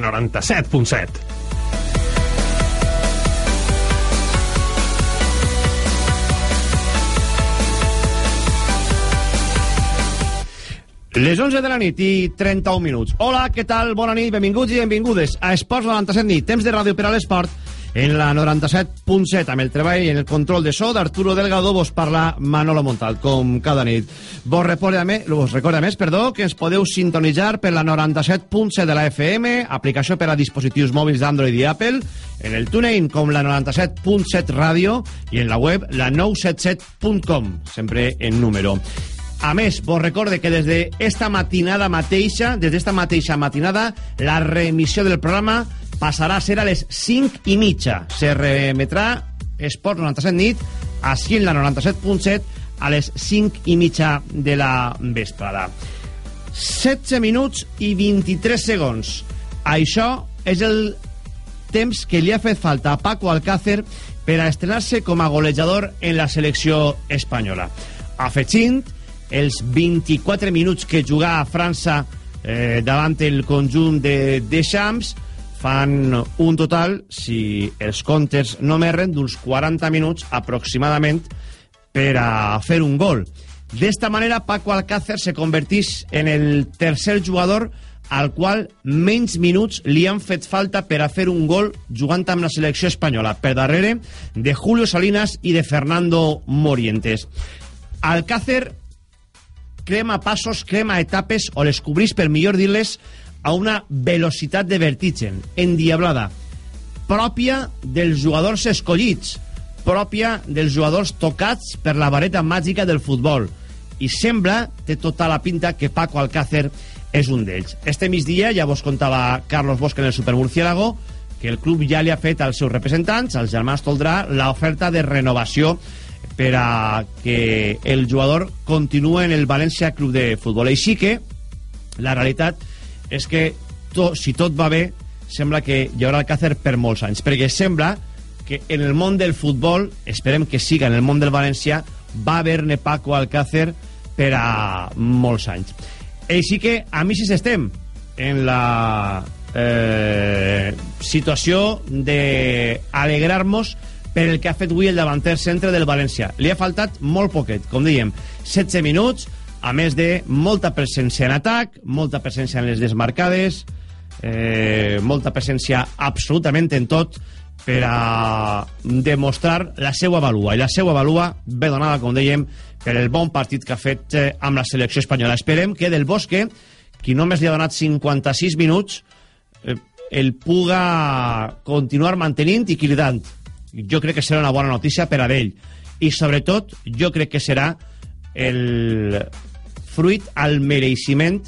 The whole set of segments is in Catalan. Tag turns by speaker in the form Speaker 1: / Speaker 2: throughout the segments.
Speaker 1: la 97.7.
Speaker 2: Les 11 de la nit i 31 minuts. Hola, què tal? Bona nit, benvinguts i benvingudes a Esports 97 nit, temps de ràdio per a l'esport en la 97.7 amb el treball en el control de so d'Arturo Delgado vos parla Manolo Montal, com cada nit. Vos recorda, més, vos recorda més perdó, que ens podeu sintonitzar per la 97.7 de la FM, aplicació per a dispositius mòbils d'Android i Apple, en el TuneIn com la 97.7 ràdio i en la web la 977.com, sempre en número. A més, vos recorde que des d'esta matinada mateixa, des d'esta mateixa matinada, la reemissió del programa passarà a ser a les 5 i mitja. Se remetrà Esports 97 nit, en la 97.7, a les 5 i mitja de la vesprada. 16 minuts i 23 segons. Això és el temps que li ha fet falta a Paco Alcácer per a estrenar-se com a golejador en la selecció espanyola. Afegint els 24 minuts que jugà a França eh, davant el conjunt de Deschamps fan un total, si els comptes no m'erren, d'uns 40 minuts aproximadament per a fer un gol. D'esta manera, Paco Alcácer se convertís en el tercer jugador al qual menys minuts li han fet falta per a fer un gol jugant amb la selecció espanyola, per darrere de Julio Salinas i de Fernando Morientes. Alcácer crema passos, crema etapes o les cobrís, per millor dir-les, a una velocitat de vertigen, endiablada, pròpia dels jugadors escollits, pròpia dels jugadors tocats per la vareta màgica del futbol. I sembla, té tota la pinta, que Paco Alcácer és un d'ells. Este migdia ja vos contava Carlos Bosch en el Supermurciélago que el club ja li ha fet als seus representants, als germans Toldrà, l'oferta de renovació per a que el jugador continue en el València Club de Futbol. Així que la realitat és que to, si tot va bé sembla que hi haurà Alcácer per molts anys perquè sembla que en el món del futbol esperem que siga en el món del València va haver-ne Paco Alcácer per a molts anys així que a mi si estem en la eh, situació de alegrar-nos per el que ha fet avui el davanter centre del València. Li ha faltat molt poquet, com dèiem, 16 minuts, a més de molta presència en atac, molta presència en les desmarcades, eh, molta presència absolutament en tot per a demostrar la seva valua. I la seva valua ve donada, com dèiem, per el bon partit que ha fet eh, amb la selecció espanyola. Esperem que Del Bosque, qui només li ha donat 56 minuts, eh, el puga continuar mantenint i cridant jo crec que serà una bona notícia per a ell i sobretot jo crec que serà el fruit al mereixement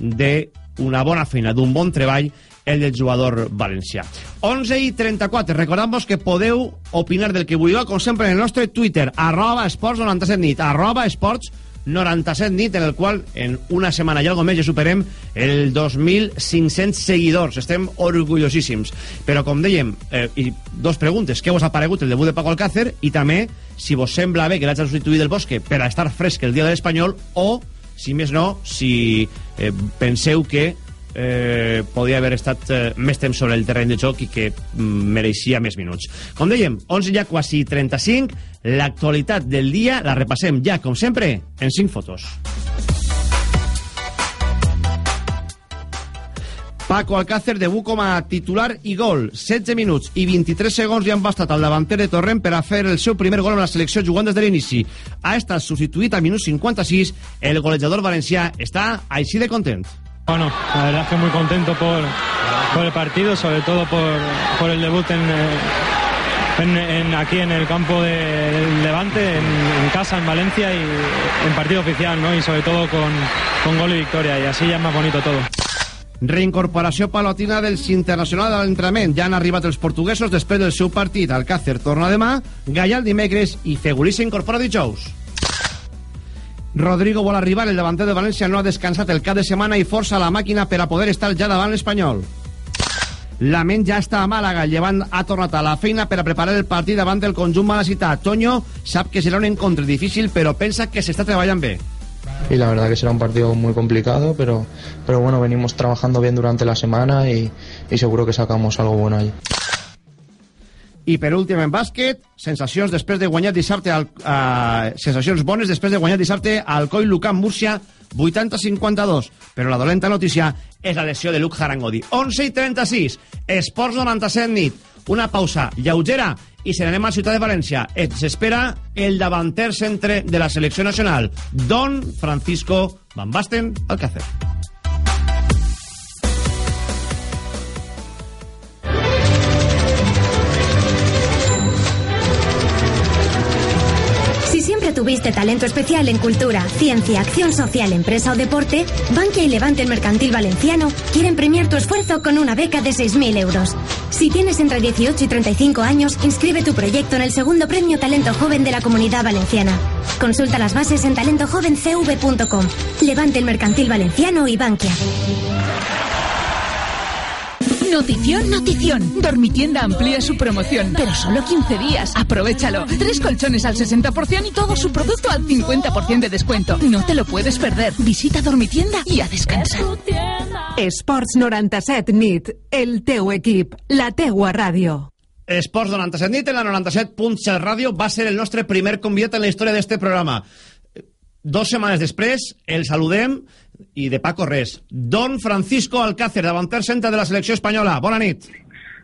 Speaker 2: d'una bona feina, d'un bon treball el del jugador valencià. 11 i 34, recordam-vos que podeu opinar del que vulgueu com sempre en el nostre Twitter arroba esports 97 nit arroba esports 97 nit en el qual en una setmana i algo més ja superem el 2.500 seguidors. Estem orgullosíssims. Però com dèiem, eh, i dos preguntes. Què vos ha paregut el debut de Paco Alcácer? I també si vos sembla bé que l'haig de substituir del Bosque per a estar fresc el dia de l'Espanyol o si més no si eh, penseu que eh, podia haver estat eh, més temps sobre el terreny de joc i que mm, mereixia més minuts. Com dèiem, 11 ja quasi 35, l'actualitat del dia la repassem ja, com sempre, en 5 fotos. Paco Alcácer debut com a titular i gol. 16 minuts i 23 segons li han bastat al davanter de Torrent per a fer el seu primer gol en la selecció jugant des de l'inici. Ha estat substituït a minut 56. El golejador valencià està així de content.
Speaker 3: Bueno, la verdad es que muy contento por, por el partido, sobre todo por, el debut en, en, en, aquí en el campo de, del Levante, en, en, casa, en Valencia y en partido oficial, ¿no? Y sobre todo con, con gol y victoria, y así ya es más bonito todo.
Speaker 2: Reincorporació palotina dels internacionals a l'entrenament. Ja han arribat els portuguesos després del seu partit. Alcácer torna demà, Gallal dimecres i Fegulí s'incorpora dijous. Rodrigo vol arribar, el davanter de València no ha descansat el cap de setmana i força la màquina per a poder estar ja davant l'Espanyol. La ment ja està a Màlaga, Llevant ha tornat a la feina per a preparar el partit davant del conjunt malacità. Toño sap que serà un encontre difícil, però pensa que s'està treballant bé.
Speaker 1: Y la verdad que será un partido muy complicado, pero, pero bueno, venimos trabajando bien durante la semana y, y seguro que sacamos algo bueno ahí.
Speaker 2: I per últim en bàsquet, sensacions després de guanyar dissabte al, uh, sensacions bones després de guanyar dissabte al Coi Lucan Múrcia 80-52, però la dolenta notícia és la lesió de Luc Harangodi 11 i 36, Esports 97 nit una pausa lleugera i se n'anem a Ciutat de València ens espera el davanter centre de la selecció nacional Don Francisco Van Basten Alcácer
Speaker 4: Si siempre tuviste talento especial en cultura, ciencia, acción social, empresa o deporte, Bankia y Levante el Mercantil Valenciano quieren premiar tu esfuerzo con una beca de 6.000 euros. Si tienes entre 18 y 35 años, inscribe tu proyecto en el segundo premio Talento Joven de la Comunidad Valenciana. Consulta las bases en talentojovencv.com. Levante el Mercantil Valenciano y Bankia.
Speaker 5: Notición, notición. Dormitienda amplía su promoción, pero solo 15 días. Aprovechalo. Tres colchones al 60% y todo su producto al 50% de descuento. No te lo puedes perder. Visita Dormitienda y a descansar.
Speaker 6: Esports 97 nit, el teu equip, la teua ràdio.
Speaker 2: Esports 97 nit en la 97.7 ràdio va ser el nostre primer convidat en la història d'este programa. Dos setmanes després el saludem i de Paco res. Don Francisco Alcácer, davanter centre de la selecció espanyola. Bona nit.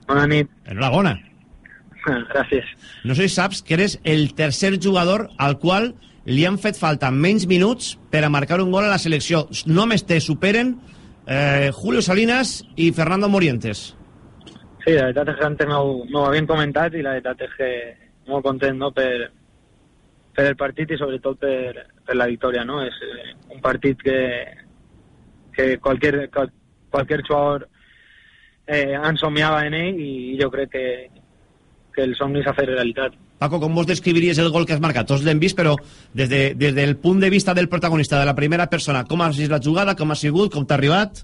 Speaker 7: Bona nit.
Speaker 2: Enhorabona.
Speaker 7: Gràcies.
Speaker 2: No sé si saps que eres el tercer jugador al qual li han fet falta menys minuts per a marcar un gol a la selecció. Només te superen eh, Julio Salinas i Fernando Morientes.
Speaker 7: Sí, la veritat és que antes m'ho m'ho havien comentat i la veritat és que molt content no, per, per el partit i sobretot per, per la victòria. No? És eh, un partit que, que qualsevol, qual, qualsevol jugador eh, ensomiava en ell i jo crec que, que el somni s'ha fet realitat.
Speaker 2: Paco, com vos descriviries el gol que has marcat? Tots l'hem vist, però des, de, des del punt de vista del protagonista, de la primera persona, com ha sigut la jugada, com ha sigut, com t'ha arribat?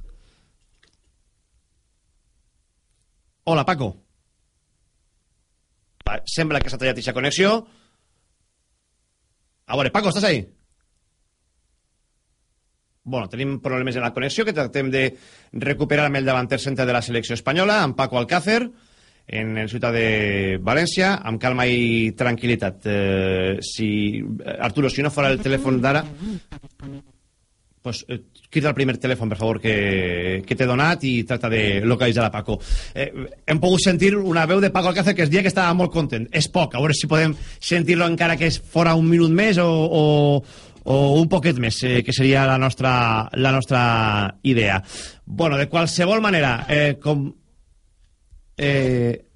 Speaker 2: Hola, Paco. Sembla que s'ha tallat aquesta connexió. A veure, Paco, estàs ahí? Bueno, tenim problemes en la connexió que tractem de recuperar amb el davanter centre de la selecció espanyola, amb Paco Alcácer, en el ciutat de València, amb calma i tranquil·litat. Eh, si, Arturo, si no fora el telèfon d'ara, pues, eh, crida el primer telèfon, per favor, que, que t'he donat i tracta de localitzar a Paco. Eh, hem pogut sentir una veu de Paco Alcácer que es dia que estava molt content. És poc, a veure si podem sentir-lo encara que és fora un minut més o, o, o un poquet més, eh, que seria la nostra, la nostra idea. Bueno, de qualsevol manera, eh, com, eh,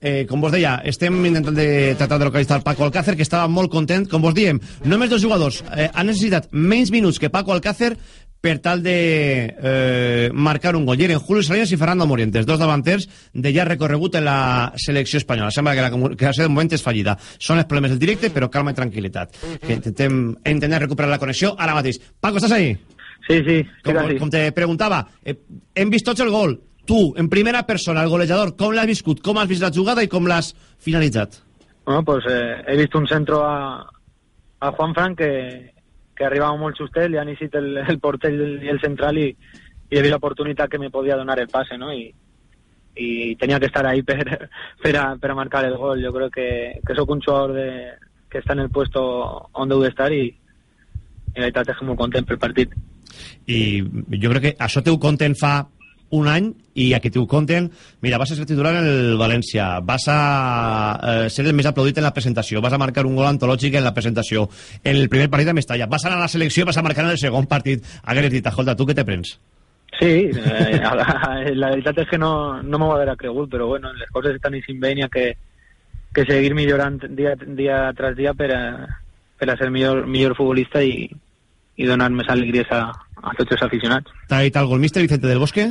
Speaker 2: eh, com vos deia, estem intentant de tratar de localitzar Paco Alcácer, que estava molt content. Com vos diem, només dos jugadors eh, han necessitat menys minuts que Paco Alcácer per tal de eh, marcar un gol. I eren Julio Salinas i Fernando Morientes, dos davanters de ja recorregut en la selecció espanyola. Sembla que la, que la de moment és fallida. Són els problemes del directe, però calma i tranquil·litat. Que intentem, intentem recuperar la connexió ara mateix. Paco, estàs ahí?
Speaker 7: Sí, sí, sí
Speaker 2: Com, com te preguntava, eh, hem vist tots el gol. Tu, en primera persona, el golejador, com l'has viscut? Com has vist la jugada i com l'has finalitzat?
Speaker 7: Bueno, pues eh, he visto un centro a, a Juan Fran que, que arribava molt justet, li han eixit el, el porter i el central i, i he vist l'oportunitat que me podia donar el passe, ¿no? I, y tenía que estar ahí per, per, a, per a marcar el gol. Yo creo que, que sóc un jugador de, que està en el puesto on deu d'estar i, i la veritat és que molt content pel partit.
Speaker 2: I jo crec que això t'ho conten fa un any i aquí t'ho conten mira, vas a ser titular en el València vas a eh, ser el més aplaudit en la presentació vas a marcar un gol antològic en la presentació en el primer partit a Mestalla vas a anar a la selecció vas a marcar en el segon partit hagués dit, escolta, tu què te prens?
Speaker 7: Sí, eh, la, la veritat és que no, no m'ho haver cregut, però bueno, les coses estan i sin venia que, que seguir millorant dia, dia tras dia per a, per a ser millor, millor futbolista i, i donar més alegries a, a tots els aficionats.
Speaker 2: T'ha dit algo el míster Vicente del Bosque?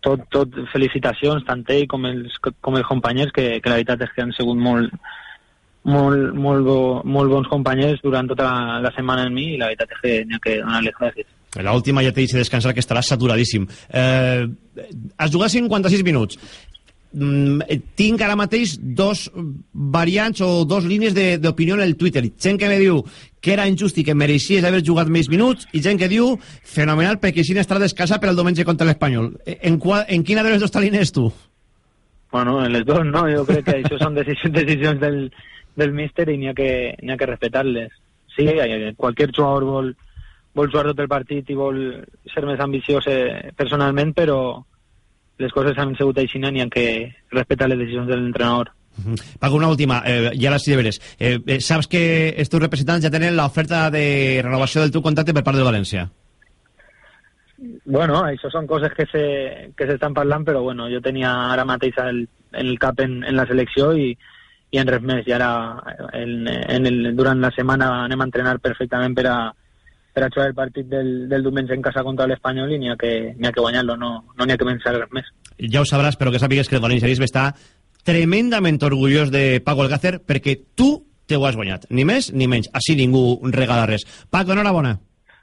Speaker 7: Tot, tot felicitacions, tant ell com els, com els companys, que, que la veritat és que han sigut molt, molt, molt, bo, molt bons companys durant tota la, la setmana en mi i la veritat és que n'hi ha que donar-les gràcies.
Speaker 2: La última ja t'he dit descansar que estaràs saturadíssim. Eh, has jugat 56 minuts. Mm, tinc ara mateix dos variants o dos línies d'opinió en el Twitter. Gent que me diu que era injust i que mereixies haver jugat més minuts i gent que diu fenomenal perquè si estarà descalça per al diumenge contra l'Espanyol. En, qual, en quina de les dues línies tu?
Speaker 7: Bueno, en les dos no, jo crec que això són decisions, decisions del, del míster i n'hi ha, que, ha que respectar-les. Sí, qualsevol jugador vol, vol jugar tot el partit i vol ser més ambiciós eh, personalment, però les coses han sigut així, n'hi ha que respectar les decisions de l'entrenador.
Speaker 2: Paco, una última, eh, ja la sí de veres. Eh, eh, saps que els teus representants ja tenen l'oferta de renovació del teu contracte per part de València?
Speaker 7: Bueno, això són coses que se, que s'estan parlant, però bueno, jo tenia ara mateix el, el cap en, en la selecció i, i en res més. I ara en, en el, durant la setmana anem a entrenar perfectament per a, per a jugar el partit del, del diumenge en casa contra l'Espanyol i n'hi ha que, ha que guanyar-lo, no n'hi no ha que pensar més.
Speaker 2: Ja ho sabràs, però que sàpigues que el valencianisme està tremendament orgullós de Paco Alcácer perquè tu te ho has guanyat, ni més ni menys. Així ningú regala res. Paco, enhorabona.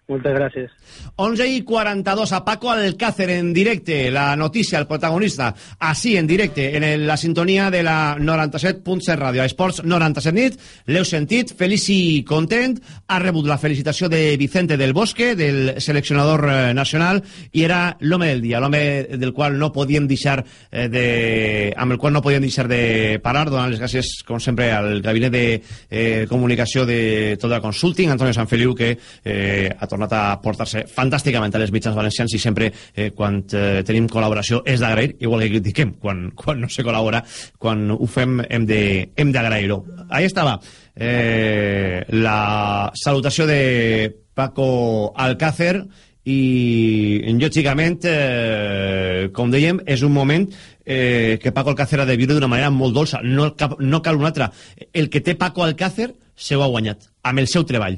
Speaker 7: Muchas gracias.
Speaker 2: 11 y 42 a Paco Alcácer en directo. La noticia, el protagonista, así en directo, en la sintonía de la 97.7 Radio. Esports 97 nit, l'heu sentit, feliç i content. Ha rebut la felicitació de Vicente del Bosque, del seleccionador eh, nacional, i era l'home del dia, l'home del qual no podíem deixar eh, de... amb el qual no podíem deixar de parar, donant les gràcies, com sempre, al gabinet de eh, comunicació de tota Consulting, Antonio Sanfeliu, que eh, ha tornat a portar-se fantàsticament a les mitjans valencians i sempre eh, quan eh, tenim col·laboració és d'agrair, igual que critiquem quan, quan no se col·labora, quan ho fem hem d'agrair-ho. Ahí estava eh, la salutació de Paco Alcácer i lògicament eh, com dèiem és un moment eh, que Paco Alcácer ha de viure d'una manera molt dolça. No, cap, no cal una altra. El que té Paco Alcácer se ho ha guanyat amb el seu treball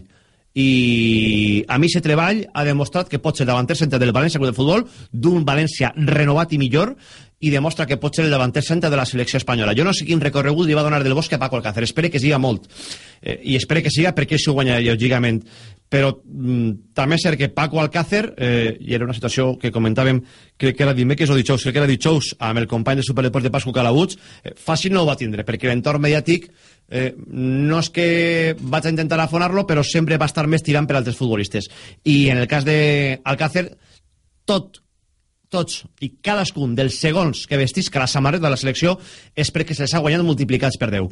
Speaker 2: i a mi aquest treball ha demostrat que pot ser davanter centre del València Club de Futbol d'un València renovat i millor i demostra que pot ser el davanter centre de la selecció espanyola. Jo no sé quin recorregut li va donar del Bosque a Paco Alcácer, espero que siga molt eh, i espero que siga perquè s'ho guanya lògicament però mm, també és cert que Paco Alcácer eh, i era una situació que comentàvem crec que era dimecres o dijous, crec que era dijous amb el company de Superdeport de Pasco Calabuig eh, fàcil no ho va tindre perquè l'entorn mediàtic eh, no és que vaig a intentar afonar-lo, però sempre va estar més tirant per altres futbolistes. I en el cas d'Alcácer, tot, tots i cadascun dels segons que vestisca la samarreta de la selecció és perquè se'ls ha guanyat multiplicats per 10.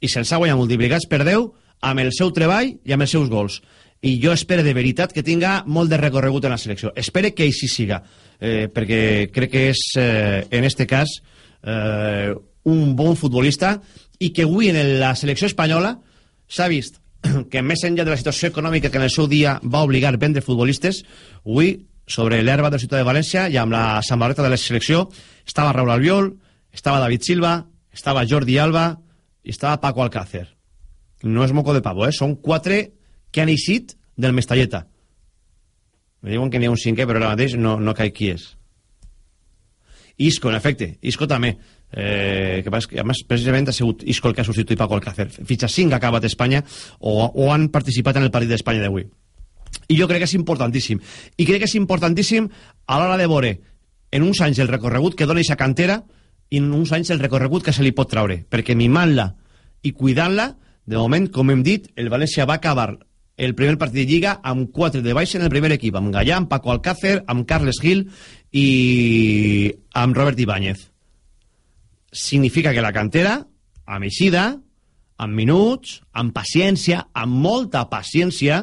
Speaker 2: I se'ls ha guanyat multiplicats per 10 amb el seu treball i amb els seus gols. I jo espero de veritat que tinga molt de recorregut en la selecció. Espero que així siga, eh, perquè crec que és, eh, en este cas, eh, un bon futbolista i que avui en la selecció espanyola s'ha vist que més enllà de la situació econòmica que en el seu dia va obligar a vendre futbolistes, avui sobre l'herba de la ciutat de València i amb la samarreta de la selecció estava Raúl Albiol, estava David Silva, estava Jordi Alba i estava Paco Alcácer. No és moco de pavo, eh? Són quatre que han eixit del Mestalleta. Me diuen que n'hi ha un cinquè, però ara mateix no, no caic qui és. Isco, en efecte. Isco també eh, que, que además precisament ha sigut Isco el que ha substituït Paco Alcácer fitxa 5 ha acabat Espanya o, o han participat en el partit d'Espanya d'avui i jo crec que és importantíssim. I crec que és importantíssim a l'hora de veure en uns anys el recorregut que dona aquesta cantera i en uns anys el recorregut que se li pot traure. Perquè mimant-la i cuidant-la de moment, com hem dit, el València va acabar el primer partit de Lliga amb 4 de baixa en el primer equip, amb Gallà, amb Paco Alcácer, amb Carles Gil i amb Robert Ibáñez. Significa que la cantera, amb eixida, amb minuts, amb paciència, amb molta paciència,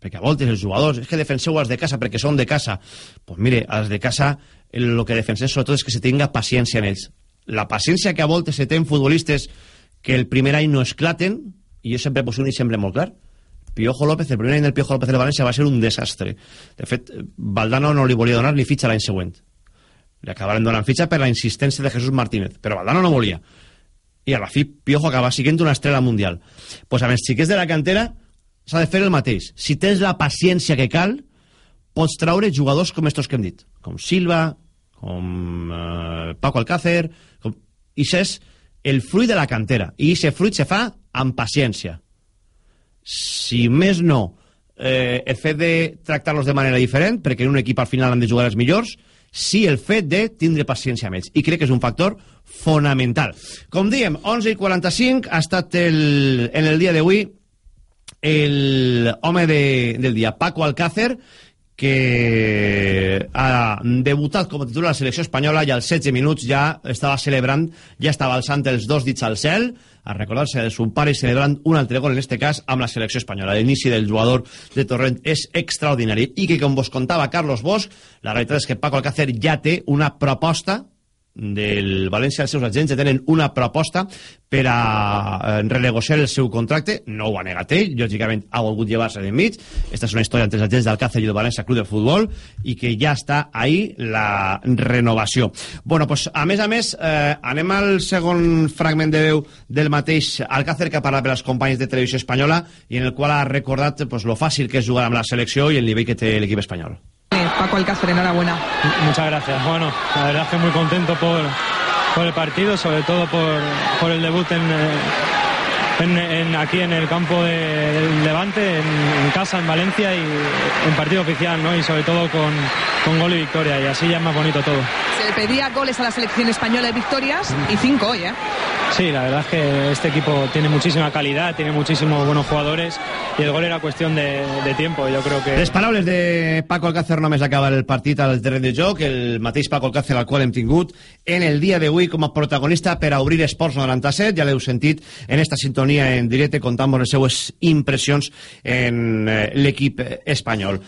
Speaker 2: perquè a voltes els jugadors, és que defenseu els de casa perquè són de casa. Doncs pues mire, els de casa el que defensem sobretot és que se tinga paciència en ells. La paciència que a voltes se té en futbolistes que el primer any no esclaten, i jo sempre poso un exemple molt clar, Piojo López, el primer any del Piojo López de València va ser un desastre. De fet, Valdano no li volia donar ni fitxa l'any següent. Li acabaran donant fitxa per la insistència de Jesús Martínez, però Valdano no volia. I a la fi Piojo acaba siguent una estrella mundial. pues amb els xiquets de la cantera s'ha de fer el mateix. Si tens la paciència que cal, pots traure jugadors com estos que hem dit, com Silva, com eh, Paco Alcácer, com... i és el fruit de la cantera. I aquest fruit se fa amb paciència. Si més no, eh, el fet de tractar-los de manera diferent, perquè en un equip al final han de jugar els millors, sí el fet de tindre paciència amb ells. I crec que és un factor fonamental. Com diem, 11 i 45 ha estat el, en el dia d'avui el home de, del dia, Paco Alcácer, que ha debutat com a titular a la selecció espanyola i als 16 minuts ja estava celebrant, ja estava alçant els dos dits al cel, a recordar-se de son pare celebrant un altre gol, en este cas, amb la selecció espanyola. L'inici del jugador de Torrent és extraordinari. I que, com vos contava Carlos Bosch, la realitat és que Paco Alcácer ja té una proposta del València els seus agents tenen una proposta per a eh, renegociar el seu contracte. No ho ha negat ell, lògicament ha volgut llevar-se d'enmig, esta és una història entre els agents d'Alcácer i del València Club de Futbol i que ja està ahí la renovació. Bueno, pues, a més a més eh, anem al segon fragment de veu del mateix Alcácer que ha parlat per als companys de televisió espanyola i en el qual ha recordat pues, lo fàcil que és jugar amb la selecció i el nivell que té l'equip espanyol
Speaker 8: Paco Alcácer, enhorabuena.
Speaker 3: Muchas gracias. Bueno, la verdad es que muy contento por, el partido, sobre todo por, por el debut en, eh, en, en, aquí en el campo de, del Levante, en, en, casa, en Valencia y en partido oficial, ¿no? Y sobre todo con, con gol y victoria, y así ya es más bonito todo.
Speaker 8: Se le pedía goles a la selección española de victorias y cinco hoy, ¿eh?
Speaker 3: Sí, la verdad es que este equipo tiene muchísima calidad, tiene muchísimos buenos jugadores y el gol era cuestión de, de tiempo. Yo creo que...
Speaker 2: Les paraules de Paco Alcácer només acabar el partit al terreny de joc, el mateix Paco Alcácer al qual hem tingut en el dia d'avui com a protagonista per a obrir Esports 97, ja l'heu sentit en esta sintonia en directe contant les seues impressions en eh, l'equip espanyol.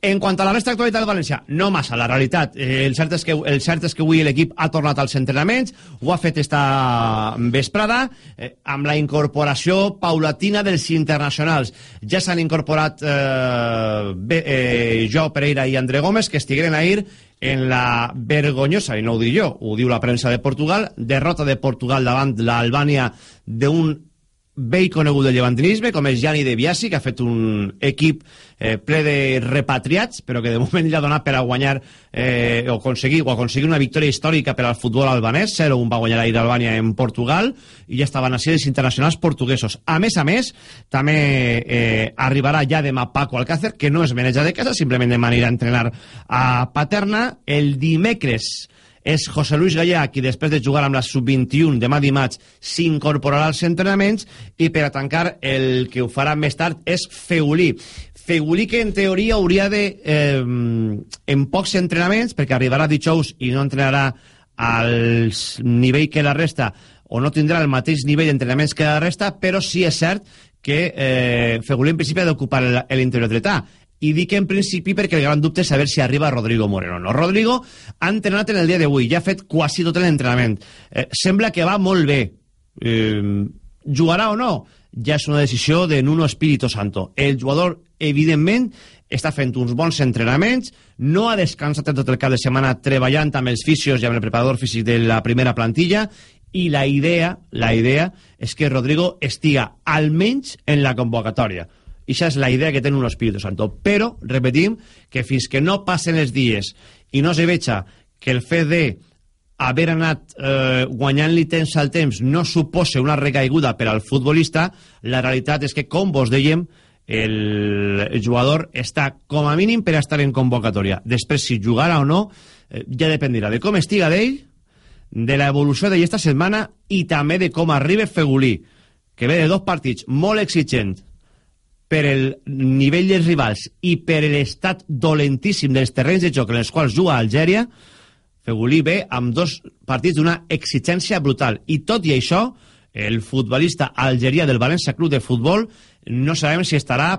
Speaker 2: En quant a la resta d'actualitat del València, no massa, la realitat. Eh, el, cert és que, el cert és que avui l'equip ha tornat als entrenaments, ho ha fet esta vesprada, eh, amb la incorporació paulatina dels internacionals. Ja s'han incorporat eh, eh, Jo Pereira i André Gómez, que estigueren ahir en la vergonyosa, i no ho dic jo, ho diu la premsa de Portugal, derrota de Portugal davant l'Albània d'un vell conegut del llevantinisme, com és Gianni De Biasi, que ha fet un equip eh, ple de repatriats, però que de moment li ha donat per a guanyar eh, o, aconseguir, o aconseguir una victòria històrica per al futbol albanès, 0-1 va guanyar ahir Albània en Portugal, i ja estaven així els internacionals portuguesos. A més a més, també eh, arribarà ja demà Paco Alcácer, que no és meneja de casa, simplement de manera a entrenar a Paterna, el dimecres és José Luis Gallà, qui després de jugar amb la sub-21 demà dimarts s'incorporarà als entrenaments i per a tancar el que ho farà més tard és Feulí. Feulí que en teoria hauria de eh, en pocs entrenaments perquè arribarà dijous i no entrenarà al nivell que la resta o no tindrà el mateix nivell d'entrenaments que la resta, però sí és cert que eh, Feulí en principi ha d'ocupar l'interior dretà i dic en principi perquè el gran dubte és saber si arriba Rodrigo Moreno no. Rodrigo ha entrenat en el dia d'avui, ja ha fet quasi tot l'entrenament. Eh, sembla que va molt bé. Eh, jugarà o no? Ja és una decisió de Nuno Espíritu Santo. El jugador, evidentment, està fent uns bons entrenaments, no ha descansat tot el cap de setmana treballant amb els fisios i amb el preparador físic de la primera plantilla i la idea, la idea és que Rodrigo estiga almenys en la convocatòria i això és la idea que té un Espíritu Santo. Però, repetim, que fins que no passen els dies i no se veja que el fet de haver anat eh, guanyant-li temps al temps no suposa una recaiguda per al futbolista, la realitat és que, com vos dèiem, el, jugador està com a mínim per estar en convocatòria. Després, si jugarà o no, eh, ja dependirà de com estiga d'ell, de l'evolució d'esta setmana i també de com arribe Fegulí, que ve de dos partits molt exigents per el nivell dels rivals i per l'estat dolentíssim dels terrenys de joc en els quals juga Algèria, Fegulí ve amb dos partits d'una exigència brutal. I tot i això, el futbolista algerià del València Club de Futbol no sabem si estarà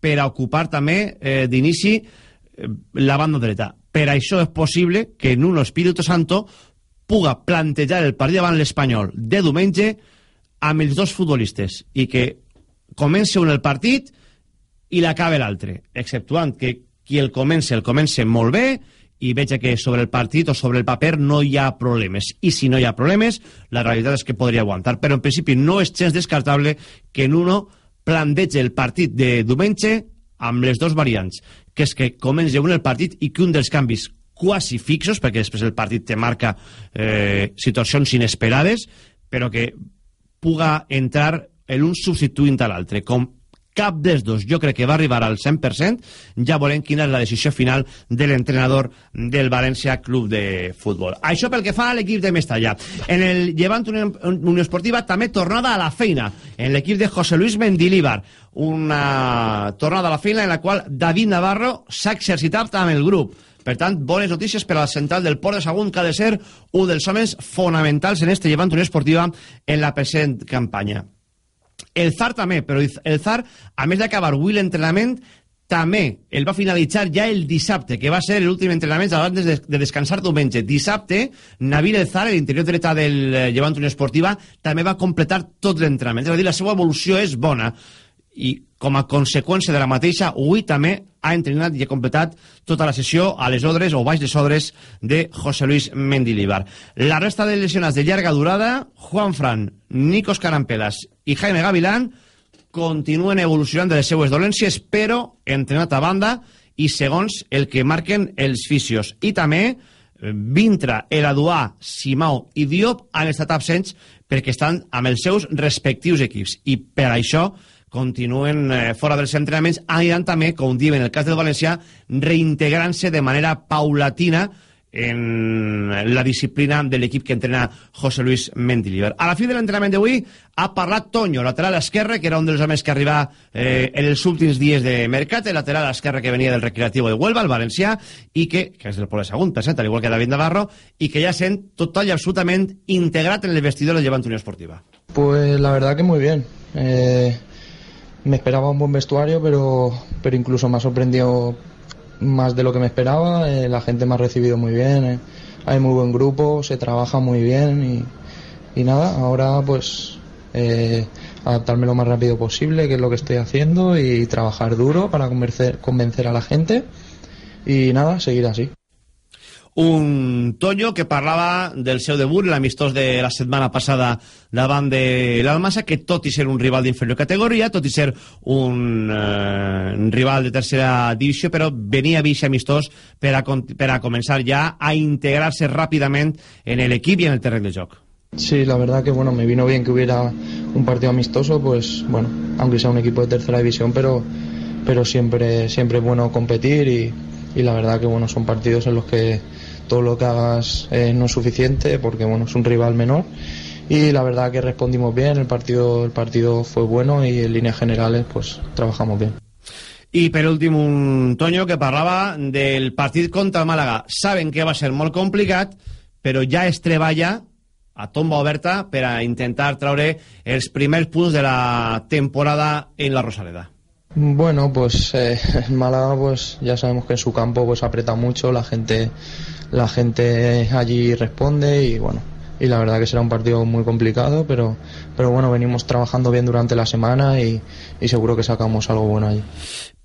Speaker 2: per a ocupar també eh, d'inici eh, la banda dreta. Per això és possible que en un Espíritu Santo puga plantejar el partit davant l'Espanyol de diumenge amb els dos futbolistes i que comença un el partit i l'acaba l'altre, exceptuant que qui el comença, el comença molt bé i veig que sobre el partit o sobre el paper no hi ha problemes. I si no hi ha problemes, la realitat és que podria aguantar. Però en principi no és gens descartable que en uno plantegi el partit de diumenge amb les dos variants, que és que comença un el partit i que un dels canvis quasi fixos, perquè després el partit te marca eh, situacions inesperades, però que puga entrar en un substituint a l'altre, com cap dels dos jo crec que va arribar al 100%, ja veurem quina és la decisió final de l'entrenador del València Club de Futbol. Això pel que fa a l'equip de Mestalla. En el Llevant Unió Esportiva també tornada a la feina en l'equip de José Luis Mendilíbar. Una tornada a la feina en la qual David Navarro s'ha exercitat amb el grup. Per tant, bones notícies per a la central del Port de Sagunt, que ha de ser un dels homes fonamentals en este Llevant Unió Esportiva en la present campanya. El Zar també, però el Zar, a més d'acabar avui l'entrenament, també el va finalitzar ja el dissabte, que va ser l'últim entrenament abans de, de descansar diumenge. Dissabte, Nabil El Zar, l'interior dreta del eh, Llevant Unió Esportiva, també va completar tot l'entrenament. És a dir, la seva evolució és bona i com a conseqüència de la mateixa, avui també ha entrenat i ha completat tota la sessió a les odres o baix les odres de José Luis Mendilibar. La resta de lesionats de llarga durada, Juan Fran, Nicos Carampelas i Jaime Gavilán continuen evolucionant de les seues dolències, però entrenat a banda i segons el que marquen els fisios. I també eh, Vintra, Eladuà, Simao i Diop han estat absents perquè estan amb els seus respectius equips. I per això continuen eh, fora dels entrenaments, aniran també, com diuen en el cas del Valencià, reintegrant-se de manera paulatina en la disciplina de l'equip que entrena José Luis Mendilibar. A la fi de l'entrenament d'avui ha parlat Toño, lateral esquerre, que era un dels homes que arriba eh, en els últims dies de mercat, el lateral esquerre que venia del Recreativo de Huelva, el valencià, i que, que és del Polo Segon, per cert, al igual que David Navarro, i que ja sent total i absolutament integrat en el vestidor del Llevant Unió Esportiva.
Speaker 1: Pues la verdad que muy bien. Eh, me esperaba un buen vestuario, pero, pero incluso me ha sorprendido más de lo que me esperaba. Eh, la gente me ha recibido muy bien, eh, hay muy buen grupo, se trabaja muy bien y, y nada, ahora pues eh, adaptarme lo más rápido posible, que es lo que estoy haciendo, y trabajar duro para convencer, convencer a la gente y nada, seguir así.
Speaker 2: Un Toño que parlava del seu debut, l'amistós de la setmana passada davant de l'Almassa, que tot i ser un rival d'inferior categoria, tot i ser un eh, rival de tercera divisió, però venia vist amistós per a, per a començar ja a integrar-se ràpidament en l'equip i en el terreny de joc.
Speaker 1: Sí, la verdad que bueno, me vino bien que hubiera un partido amistoso, pues bueno, aunque sea un equipo de tercera división, pero, pero siempre, siempre es bueno competir y, y la verdad que bueno, son partidos en los que todo lo que hagas eh, no es suficiente porque bueno, es un rival menor y la verdad que respondimos bien, el partido, el partido fue bueno y en líneas generales pues trabajamos bien.
Speaker 2: I per últim un Toño que parlava del partit contra el Màlaga. Saben que va ser molt complicat, però ja es treballa a tomba oberta per a intentar traure els primers punts de la temporada en la Rosaleda.
Speaker 1: Bueno, pues eh, Málaga pues ya sabemos que en su campo pues aprieta mucho, la gente la gente allí responde y bueno, y la verdad que será un partido muy complicado, pero, pero bueno, venimos trabajando bien durante la semana y, y seguro que sacamos algo bueno allí.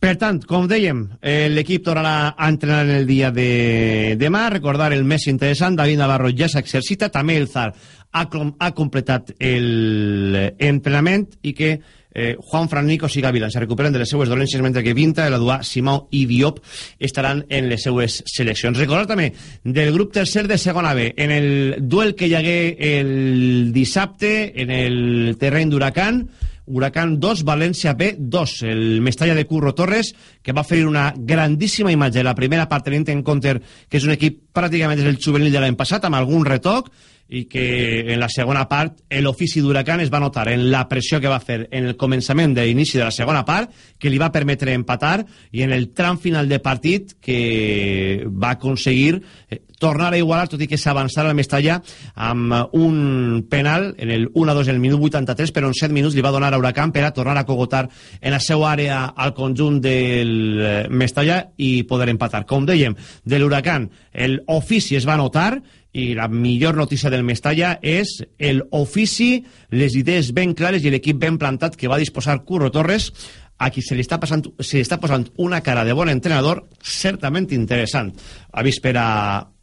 Speaker 2: Per tant, com dèiem, eh, l'equip tornarà a entrenar en el dia de demà. Recordar el més interessant, David Navarro ja s'exercita, també el Zar ha, ha completat l'entrenament i que eh, Juan Fran Nicos i Gavilan se recuperen de les seues dolències mentre que Vinta, Eladuà, Simó i Diop estaran en les seues seleccions. Recordar també del grup tercer de segona B en el duel que hi hagué el dissabte en el terreny d'Huracan Huracan 2, València B 2. El Mestalla de Curro Torres, que va fer una grandíssima imatge la primera part tenint en compte que és un equip pràcticament des del juvenil de l'any passat, amb algun retoc, i que en la segona part l'ofici d'Huracan es va notar en la pressió que va fer en el començament de l'inici de la segona part que li va permetre empatar i en el tram final de partit que va aconseguir eh, tornar a igualar tot i que s'avançara el Mestalla amb un penal en el 1-2 en el minut 83 però en 7 minuts li va donar a Huracan per a tornar a cogotar en la seva àrea al conjunt del eh, Mestalla i poder empatar. Com dèiem, de l'Huracan l'ofici es va notar i la millor notícia del Mestalla és el ofici, les idees ben clares i l'equip ben plantat que va disposar Curro Torres a qui se li està, passant, se li està posant una cara de bon entrenador certament interessant. Ha vist per a,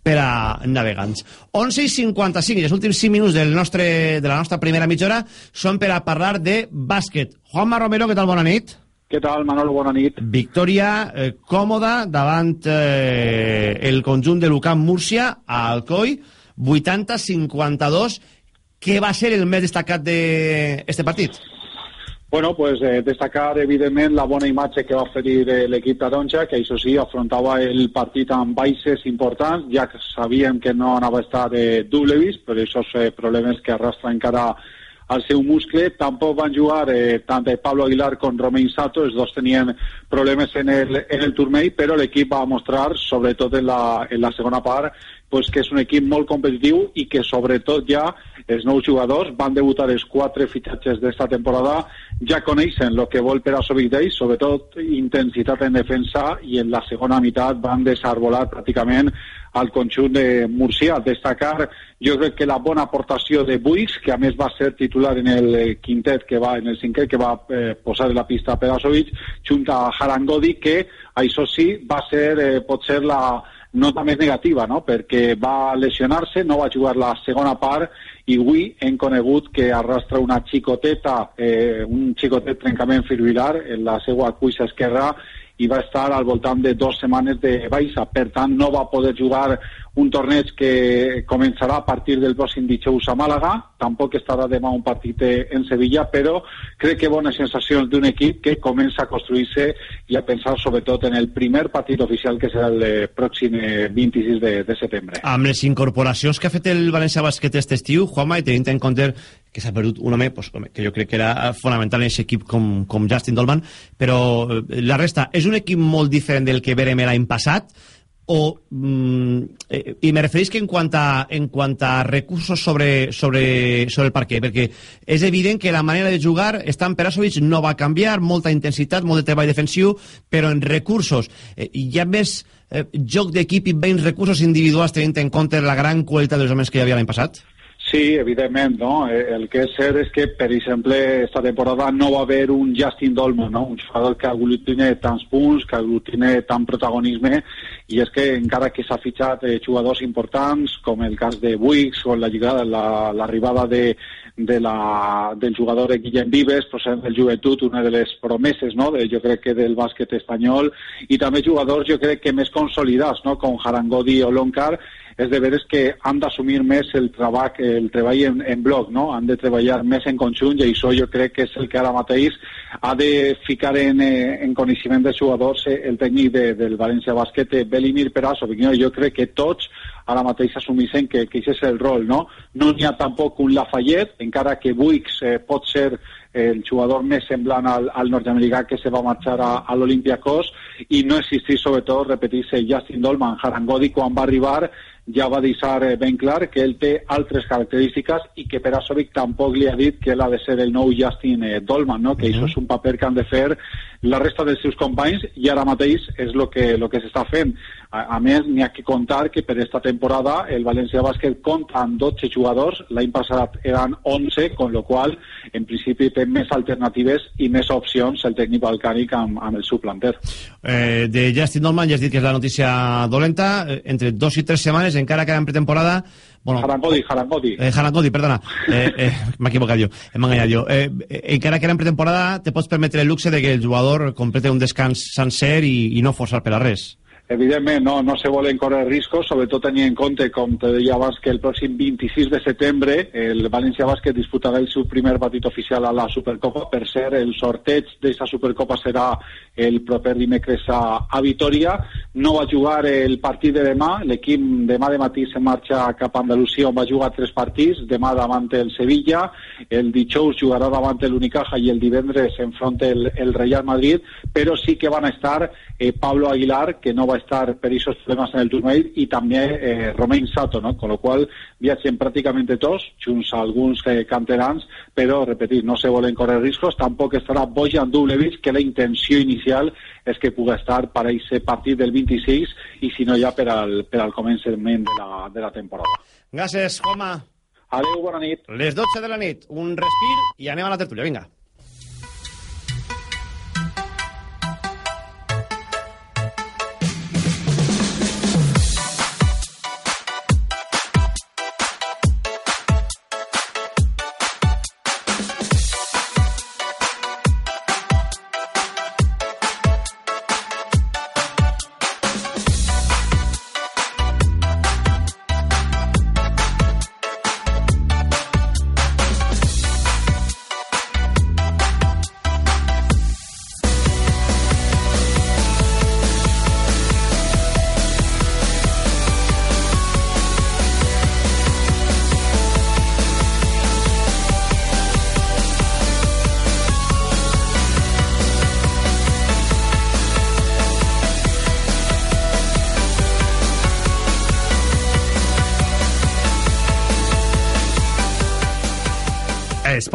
Speaker 2: per a navegants. 11 i 55 i els últims 5 minuts del nostre, de la nostra primera mitja hora són per a parlar de bàsquet. Juanma Romero, què tal? Bona nit
Speaker 9: què tal, Manolo? Bona nit.
Speaker 2: Victòria eh, còmoda davant eh, el conjunt de l'UCAM Múrcia a Alcoi, 80-52. Què va ser el més destacat d'aquest de partit?
Speaker 9: Bueno, pues eh, destacar evidentment la bona imatge que va oferir eh, l'equip taronja, que això sí, afrontava el partit amb baixes importants, ja que sabíem que no anava a estar eh, Dublevis, per aquests eh, problemes que arrastra encara al seu muscle. Tampoc van jugar eh, tant Pablo Aguilar com Romain Sato, els dos tenien problemes en el, en el turmell, però l'equip va mostrar, sobretot en la, en la segona part, pues, que és un equip molt competitiu i que sobretot ja els nous jugadors van debutar els quatre fitxatges d'esta temporada ja coneixen el que vol Perasovic d'ells, sobretot intensitat en defensa i en la segona meitat van desarbolar pràcticament al conjunt de Murcia. Destacar, jo crec que la bona aportació de Buix, que a més va ser titular en el quintet que va, en el cinquè que va eh, posar la pista Perasovic, junt a Harangodi, que això sí va ser eh, potser la, nota més negativa, no? perquè va lesionar-se, no va jugar la segona part i avui hem conegut que arrastra una xicoteta, eh, un xicotet trencament fibrilar en la seva cuixa esquerra i va estar al voltant de dues setmanes de baixa. Per tant, no va poder jugar un torneig que començarà a partir del pròxim dijous a Màlaga. Tampoc estarà demà un partit en Sevilla, però crec que bones sensacions d'un equip que comença a construir-se i a pensar sobretot en el primer partit oficial que serà el pròxim 26 de, de setembre.
Speaker 2: Amb les incorporacions que ha fet el València Basquet aquest estiu, Juanma, i tenint en compte que s'ha perdut un home, pues, home, que jo crec que era fonamental en aquest equip com, com Justin Dolman, però la resta és un equip molt diferent del que verem l'any passat, o mm, eh, i me refereix que en quant a, en quant a recursos sobre, sobre, sobre el parquet perquè és evident que la manera de jugar Stan Perasovic no va canviar molta intensitat, molt de treball defensiu però en recursos eh, hi ha més eh, joc d'equip i menys recursos individuals tenint en compte la gran qualitat dels homes que hi havia l'any passat?
Speaker 9: Sí, evidentment, no? Eh, el que és cert és que, per exemple, esta temporada no va haver un Justin Dolman, no? Un jugador que aglutine tants punts, que aglutine tant protagonisme, i és que encara que s'ha fitxat eh, jugadors importants, com el cas de Buix o l'arribada la, de, de la, del jugador Guillem Vives, procedent del Joventut, una de les promeses, no?, de, jo crec que del bàsquet espanyol, i també jugadors, jo crec que més consolidats, no?, com Harangodi o Loncar, és de veres que han d'assumir més el treball, el treball en, en bloc, no? han de treballar més en conjunt i això jo crec que és el que ara mateix ha de ficar en, eh, en coneixement dels jugadors eh, el tècnic de, del València Bàsquet, eh, Belimir Perazo, perquè jo crec que tots ara mateix assumeixen que, que aquest és el rol, no? No n'hi ha tampoc un Lafayette, encara que Buix eh, pot ser el jugador més semblant al, al nord-americà que se va marxar a, a l'Olympiacos i no existir sobretot, repetir-se, Justin Dolman, Harangodi quan va arribar ja va deixar ben clar que ell té altres característiques i que Perasovic tampoc li ha dit que ell ha de ser el nou Justin eh, Dolman, no? que uh -huh. això és un paper que han de fer la resta dels seus companys i ara mateix és el que, lo que s'està fent. A, a més, n'hi ha que contar que per esta temporada el València Bàsquet compta amb 12 jugadors, l'any passat eren 11, con lo qual en principi té més alternatives i més opcions el tècnic balcànic amb, amb el seu planter.
Speaker 2: Eh, de Justin Dolman ja has dit que és la notícia dolenta, eh, entre dos i tres setmanes encara queda en pretemporada...
Speaker 9: Bueno, Harangodi, Harangodi.
Speaker 2: Eh, Harangodi, perdona. Eh, eh, M'he equivocat jo, m'he enganyat jo. Eh, encara que era en pretemporada, te pots permetre el luxe de que el jugador complete un descans sencer i, i no forçar per a res.
Speaker 9: Evidentment, no, no se volen córrer riscos, sobretot tenint en compte, com te deia abans, que el pròxim 26 de setembre el València Bàsquet disputarà el seu primer partit oficial a la Supercopa. Per ser el sorteig d'aquesta Supercopa serà el proper dimecres a, a Vitoria. No va jugar el partit de demà, l'equip demà de matí se marxa cap a Andalusia on va jugar tres partits, demà davant el Sevilla, el dijous jugarà davant l'Unicaja i el divendres enfronta el, el Real Madrid, però sí que van estar eh, Pablo Aguilar, que no va estar per aquests problemes en el turmell, i també eh, Romain Sato, no? con lo qual viatgen pràcticament tots, junts a alguns eh, canterans, però, repetir, no se volen córrer riscos, tampoc estarà Bojan Dublevich, que la intenció inicial és que pugui estar per a aquest partit del 26 i si no ja per al, per al començament de la, de la temporada.
Speaker 2: Gràcies, Juanma.
Speaker 9: Adéu, bona nit.
Speaker 2: Les 12 de la nit, un respir i anem a la tertúlia, vinga.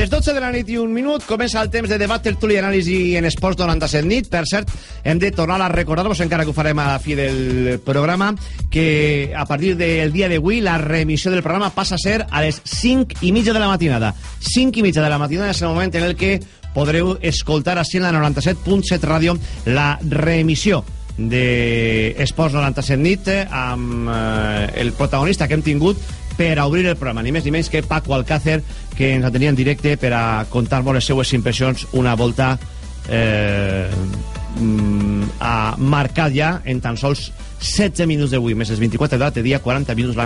Speaker 2: Les 12 de la nit i un minut comença el temps de debat, tertúlia i anàlisi en Esports 97 nit. Per cert, hem de tornar a recordar-vos, encara que ho farem a la fi del programa, que a partir del dia d'avui la remissió del programa passa a ser a les 5 i mitja de la matinada. 5 i mitja de la matinada és el moment en el que podreu escoltar així en la 97.7 ràdio la remissió de Esports 97 nit eh, amb eh, el protagonista que hem tingut per a obrir el programa, ni més ni menys que Paco Alcácer, que ens atenia en directe per a contar-vos les seues impressions una volta eh, mm, ha marcat ja en tan sols 16 minuts d'avui, més els 24 de l'altre dia, 40 minuts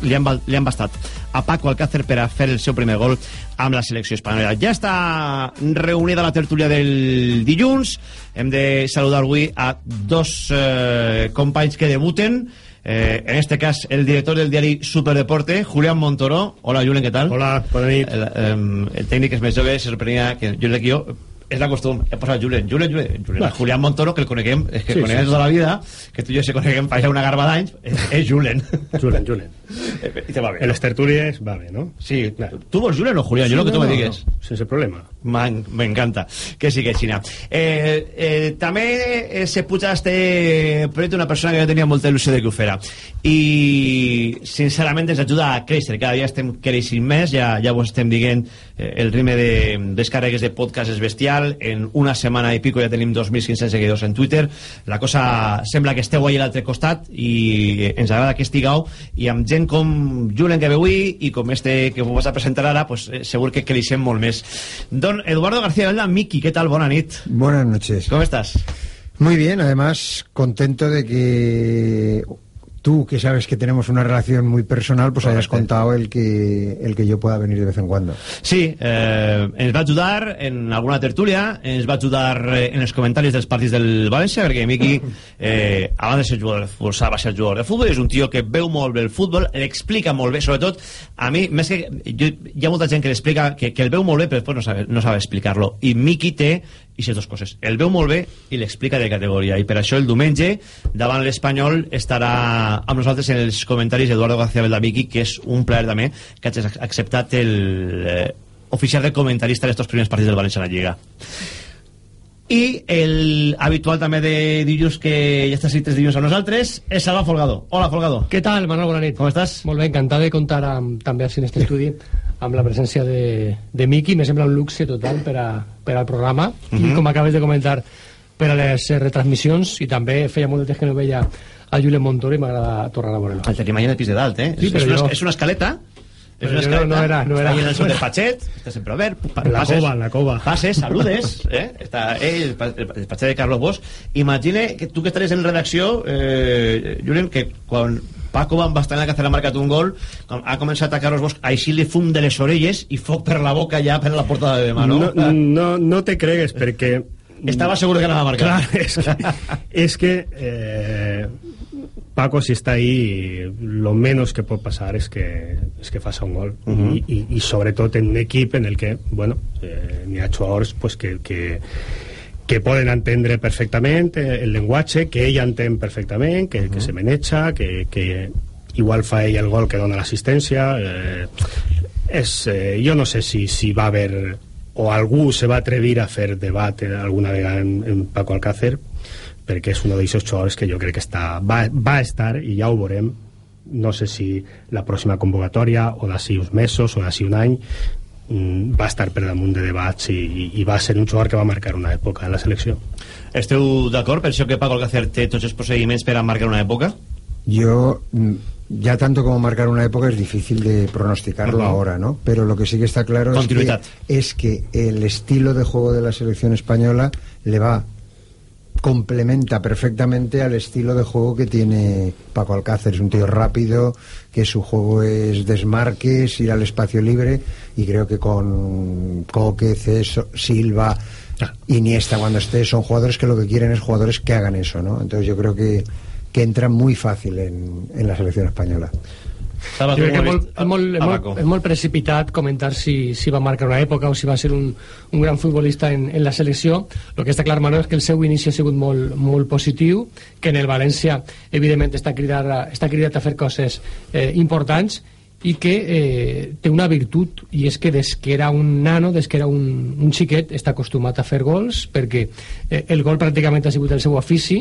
Speaker 2: li han, li han bastat a Paco Alcácer per a fer el seu primer gol amb la selecció espanyola. Ja està reunida la tertúlia del dilluns. Hem de saludar avui a dos eh, companys que debuten. Eh, en este cas, el director del diari Superdeporte, Julián Montoro. Hola, Julen, què tal?
Speaker 10: Hola, bona nit.
Speaker 2: El, em, el tècnic és més jove, se sorprenia que jo crec que jo és la costum, he posat Julen, Julen, Julen, Julen. Julián Montoro, que el coneguem, és que
Speaker 10: Sí,
Speaker 2: sí, coneguem
Speaker 10: sí.
Speaker 2: tota la vida, que tu i jo se coneguem fa ja una garba d'anys, és, és Julen.
Speaker 10: Julen, Julen.
Speaker 2: I te va bé.
Speaker 10: En les tertúlies va bé, no?
Speaker 2: Sí,
Speaker 10: Claro.
Speaker 2: tu vols Julen o Julián, jo lo que tu me digues.
Speaker 10: No, sense problema.
Speaker 2: Man- Me encanta que sí que Xina. Eh, eh, també eh, se puja este proyecto una persona que jo tenia molta il·lusió de que ho fera i sincerament ens ajuda a créixer cada dia estem creixent més ja, ja vos estem dient eh, el ritme de descàrregues de podcast és bestial en una setmana i pico ja tenim 2.500 seguidors en Twitter la cosa sembla que esteu ahí a l'altre costat i ens agrada que estigueu i amb gent com Julen que ve avui i com este que vos vas a presentar ara pues, eh, segur que creixem molt més Don Eduardo García Velda, Miki, ¿qué tal? Nit.
Speaker 11: Buenas noches.
Speaker 2: ¿Cómo estás?
Speaker 11: Muy bien, además contento de que tú, que sabes que tenemos una relación muy personal, pues hayas contado el que, el que yo pueda venir de vez en cuando.
Speaker 2: Sí, eh, ens va ajudar en alguna tertúlia, ens va ajudar eh, en els comentaris dels partits del València, perquè Miqui, eh, abans de ser jugador de futbol, va ser jugador de futbol, és un tio que veu molt bé el futbol, l'explica molt bé, sobretot, a mi, més que... Jo, hi ha molta gent que l'explica, que, que el veu molt bé, però després no sabe, no sabe explicar-lo. I Miqui té i dues coses. El veu molt bé i l'explica de categoria. I per això el diumenge, davant l'Espanyol, estarà amb nosaltres en els comentaris Eduardo García Beldamiki, que és un plaer també que hagis acceptat el eh, oficial de comentarista d'estos primers partits del València a la Lliga. I el habitual també de dilluns que ja està escrit dilluns amb nosaltres és Salva Folgado. Hola, Folgado.
Speaker 12: Què tal, Manol? Bona nit.
Speaker 2: Com estàs?
Speaker 12: Molt bé, encantat de comptar amb, també així en aquest estudi amb la presència de, de Miki. Me sembla un luxe total per, a, per al programa. Uh -huh. I
Speaker 2: Mhm.
Speaker 12: com acabes de comentar, per a les eh, retransmissions. I també feia molt de temps que no veia a Julen Montoro i m'agrada tornar a veure-lo.
Speaker 2: El tenim allà en el pis de dalt, eh?
Speaker 12: Sí,
Speaker 2: és,
Speaker 12: però
Speaker 2: una,
Speaker 12: jo-
Speaker 2: és una escaleta és una
Speaker 12: jo no-
Speaker 2: escaleta
Speaker 12: no era- no era.
Speaker 2: està en el seu despatxet està sempre obert pa-
Speaker 10: En la cova, la cova.
Speaker 2: passes, saludes eh? està ell, el, el despatxet de Carlos Bosch imagina que tu que estaries en redacció eh, Julen, que quan Paco Van Bastaner que ha marcat un gol ha començat a Carlos Bosch així li fum de les orelles i foc per la boca ja per la portada de demà, no?
Speaker 10: No, no, no te cregues, perquè...
Speaker 2: Estava segur que anava a marcar.
Speaker 10: Clar, és que, és que eh, Paco, si està ahí, lo menos que pot passar és que, és que faça un gol. Uh
Speaker 2: Mhm.
Speaker 10: -huh. I, i, I sobretot en un equip en el que, bueno, eh, n'hi ha jugadors pues, que, que, que poden entendre perfectament eh, el llenguatge, que ell entén perfectament, que, que se maneja, que, que igual fa ell el gol que dona l'assistència. Eh, és, eh, jo no sé si, si va haver o algú se va atrevir a fer debat eh, alguna vegada en, en Paco Alcácer perquè és un d'aquests jugadors que jo crec que està, va, va estar i ja ho veurem no sé si la pròxima convocatòria o d'ací uns mesos o d'ací un any va estar per damunt de debats i, i, i va ser un jugador que va marcar una època en la selecció
Speaker 2: Esteu d'acord per això que Paco Alcácer té tots els procediments per a marcar una època?
Speaker 11: Yo, mm, ya tanto como marcar una época es difícil de pronosticarlo
Speaker 2: Ujú.
Speaker 11: ahora, ¿no? Pero lo que sí que está claro es que, es que el estilo de juego de la selección española le va complementa perfectamente al estilo de juego que tiene Paco Alcácer. Es un tío rápido, que su juego es desmarques, ir al espacio libre, y creo que con Coque, Ceso, Silva, Iniesta cuando esté, son jugadores que lo que quieren es jugadores que hagan eso, ¿no? Entonces yo creo que, que entra muy fácil en, en la selección española.
Speaker 12: Jo crec que és molt, és, molt, és, molt, és molt precipitat comentar si, si va marcar una època o si va ser un, un gran futbolista en, en la selecció. El que està clar, Manol, és que el seu inici ha sigut molt, molt positiu, que en el València, evidentment, està cridat, a- està cridat a fer coses eh, importants i que eh, té una virtut i és que des que era un nano, des que era un, un xiquet està acostumat a fer gols perquè eh, el gol pràcticament ha sigut el seu ofici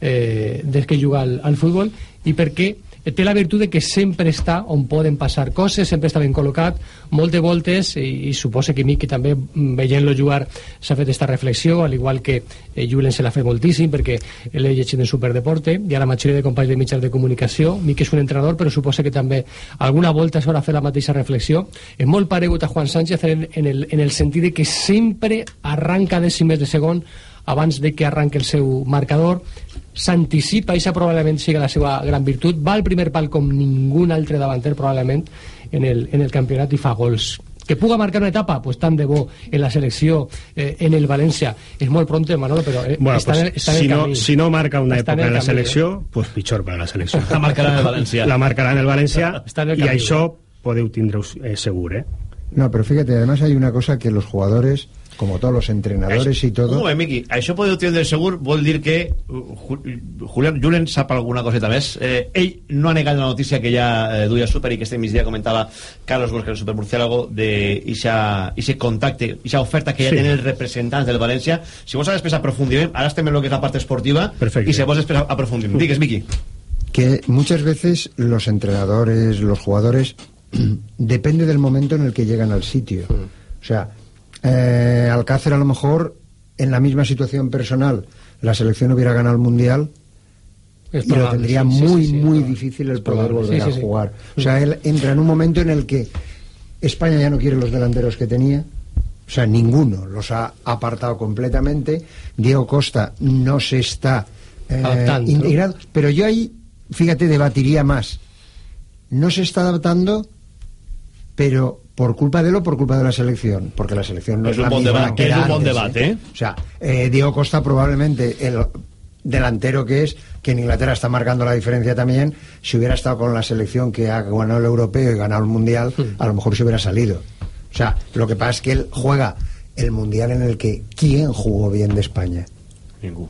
Speaker 12: eh, des que juga al, al futbol i perquè eh, té la virtut de que sempre està on poden passar coses, sempre està ben col·locat, molt de voltes, i, i suposa que Miqui també, mm, veient-lo jugar, s'ha fet esta reflexió, al igual que eh, Julen se l'ha fet moltíssim, perquè l'he llegit en Superdeporte, i a la majoria de companys de mitjans de comunicació, Miqui és un entrenador, però suposa que també alguna volta s'haurà fet la mateixa reflexió. És molt paregut a Juan Sánchez en, en, el, en el sentit de que sempre arranca dècimes de segon abans de que arranque el seu marcador s'anticipa, i això probablement sigui la seva gran virtut, va al primer pal com ningú altre davanter probablement en el, en el campionat i fa gols que puga marcar una etapa, pues tan de bo en la selecció, eh, en el València és molt pronto, Manolo, però eh,
Speaker 10: Bueno,
Speaker 12: està,
Speaker 10: pues,
Speaker 12: en, està en
Speaker 10: si,
Speaker 12: el
Speaker 10: no,
Speaker 12: camí
Speaker 10: si no marca una
Speaker 12: Està
Speaker 10: època
Speaker 12: en
Speaker 10: la
Speaker 12: camí,
Speaker 10: selecció, pues pitjor per a la selecció.
Speaker 2: La marcarà en el València.
Speaker 10: La marcarà en el València
Speaker 12: Està en el
Speaker 10: i
Speaker 12: camí.
Speaker 10: això podeu tindre eh, segur, eh?
Speaker 11: No, pero fíjate, además hay una cosa que los jugadores, como todos los entrenadores y
Speaker 2: Un
Speaker 11: todo,
Speaker 2: moment, Miqui, això podeu tindre segur vol dir que Ju- Julián Julen sap alguna coseta més eh, ell no ha negat la notícia que ja eh, duia Super i que este migdia comentava Carlos Borges, el supermurciélago de ixe contacte, ixa oferta que ja
Speaker 10: Sí.
Speaker 2: tenen els representants del València. Si vols després aprofundim, ara estem en lo que és la part esportiva
Speaker 10: Perfecte.
Speaker 2: i si vols després aprofundim digues Miqui.
Speaker 11: Que muchas veces los entrenadores, los jugadores, depende del momento en el que llegan al sitio. O sea, eh, Alcácer a lo mejor en la misma situación personal, la selección hubiera ganado el mundial
Speaker 12: Es
Speaker 11: y lo tendría
Speaker 12: sí,
Speaker 11: muy,
Speaker 12: sí, sí,
Speaker 11: muy difícil el poder volver a jugar. O sea, él entra en un momento en el que España ya no quiere los delanteros que tenía. O sea, ninguno los ha apartado completamente. Diego Costa no se está eh, integrado. Pero yo ahí, fíjate, debatiría más. No se está adaptando, pero por culpa de él o por culpa de la selección. Porque la selección no
Speaker 2: Es
Speaker 11: es,
Speaker 2: un
Speaker 11: la
Speaker 2: bon
Speaker 11: misma
Speaker 2: debat,
Speaker 11: que
Speaker 2: es un bon
Speaker 11: antes,
Speaker 2: debate, ¿eh?
Speaker 11: O sea, eh, Diego Costa probablemente el delantero que es, que en Inglaterra está marcando la diferencia también, si hubiera estado con la selección que ha ganado el europeo y ganado el mundial, a lo mejor se hubiera salido. O sea, lo que pasa es que él juega el mundial en el que ¿quién jugó bien de España?
Speaker 2: Ningú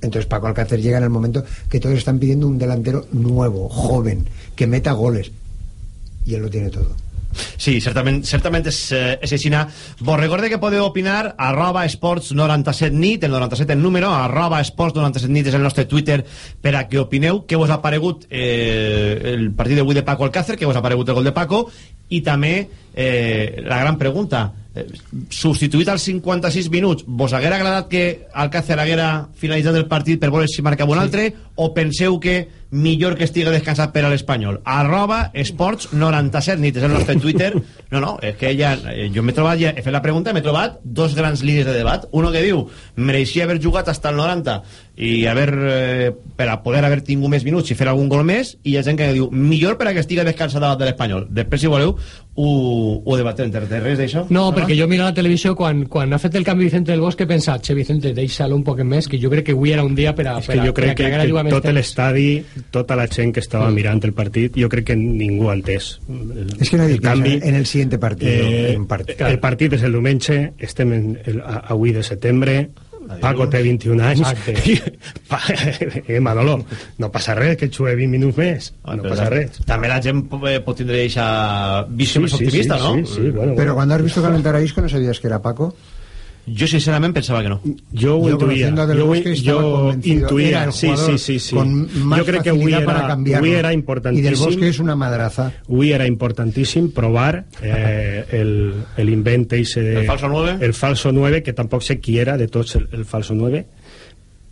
Speaker 11: Entonces Paco Alcácer llega en el momento que todos están pidiendo un delantero nuevo, joven, que meta goles. Y él lo tiene todo.
Speaker 2: Sí, certament, certament és, eh, és així. Vos recorde que podeu opinar arroba esports 97 nit, el 97 el número, arroba esports 97 nit és el nostre Twitter per a que opineu què vos ha paregut eh, el partit d'avui de Paco Alcácer, què vos ha paregut el gol de Paco i també eh, la gran pregunta substituït als 56 minuts vos haguera agradat que Alcácer haguera finalitzat el partit per veure si marcava un altre? O penseu que millor que estigui descansat per a l'Espanyol? Arroba esports 97 nit és el nostre Twitter. No, no, és que ja, eh, jo m'he trobat ja, he fet la pregunta, m'he trobat dos grans línies de debat. Uno que diu, mereixia haver jugat hasta el 90 i haver, eh, per a poder haver tingut més minuts i fer algun gol més i hi ha gent que diu, millor per a que estigui descansat davant de l'Espanyol. Després si voleu ho, ho debatem, té res d'això?
Speaker 12: No, perquè jo miro la televisió quan, quan ha fet el canvi Vicente del Bosque he pensat, che Vicente, deixa-lo un poc més que jo crec que avui era un dia per a,
Speaker 10: És que jo crec que, que
Speaker 12: més
Speaker 10: tot l'estadi, tota la gent que estava mirant el partit, jo crec que ningú ha entès. El,
Speaker 11: Es que nadie
Speaker 10: el canvi,
Speaker 11: en el siguiente partido.
Speaker 10: Eh,
Speaker 11: en part-
Speaker 10: el partit és el diumenge, estem en el, a- avui de setembre, Paco té 21 anys
Speaker 12: Exacte.
Speaker 10: i, pa, eh, Manolo, no passa res que jugue 20 minuts més no
Speaker 2: Però
Speaker 10: passa res
Speaker 2: També la gent eh, pot tindre aquesta visió més optimista,
Speaker 10: sí,
Speaker 2: no?
Speaker 10: sí, sí, bueno,
Speaker 11: Pero cuando has visto calentar a Isco no sabías que era Paco.
Speaker 2: Jo sincerament pensava que no.
Speaker 10: Jo ho
Speaker 11: Yo,
Speaker 10: intuïa,
Speaker 11: Del
Speaker 10: jo, jo intuïa,
Speaker 11: Era el
Speaker 10: sí, sí, sí, sí.
Speaker 11: con más
Speaker 10: jo crec que avui era, avui era
Speaker 11: Y Del
Speaker 10: importantíssim
Speaker 11: Bosque es una madraza.
Speaker 10: avui era importantíssim provar eh, el, el invent ese,
Speaker 2: El falso 9?
Speaker 10: el falso 9 que tampoc sé qui era de tots el, el falso 9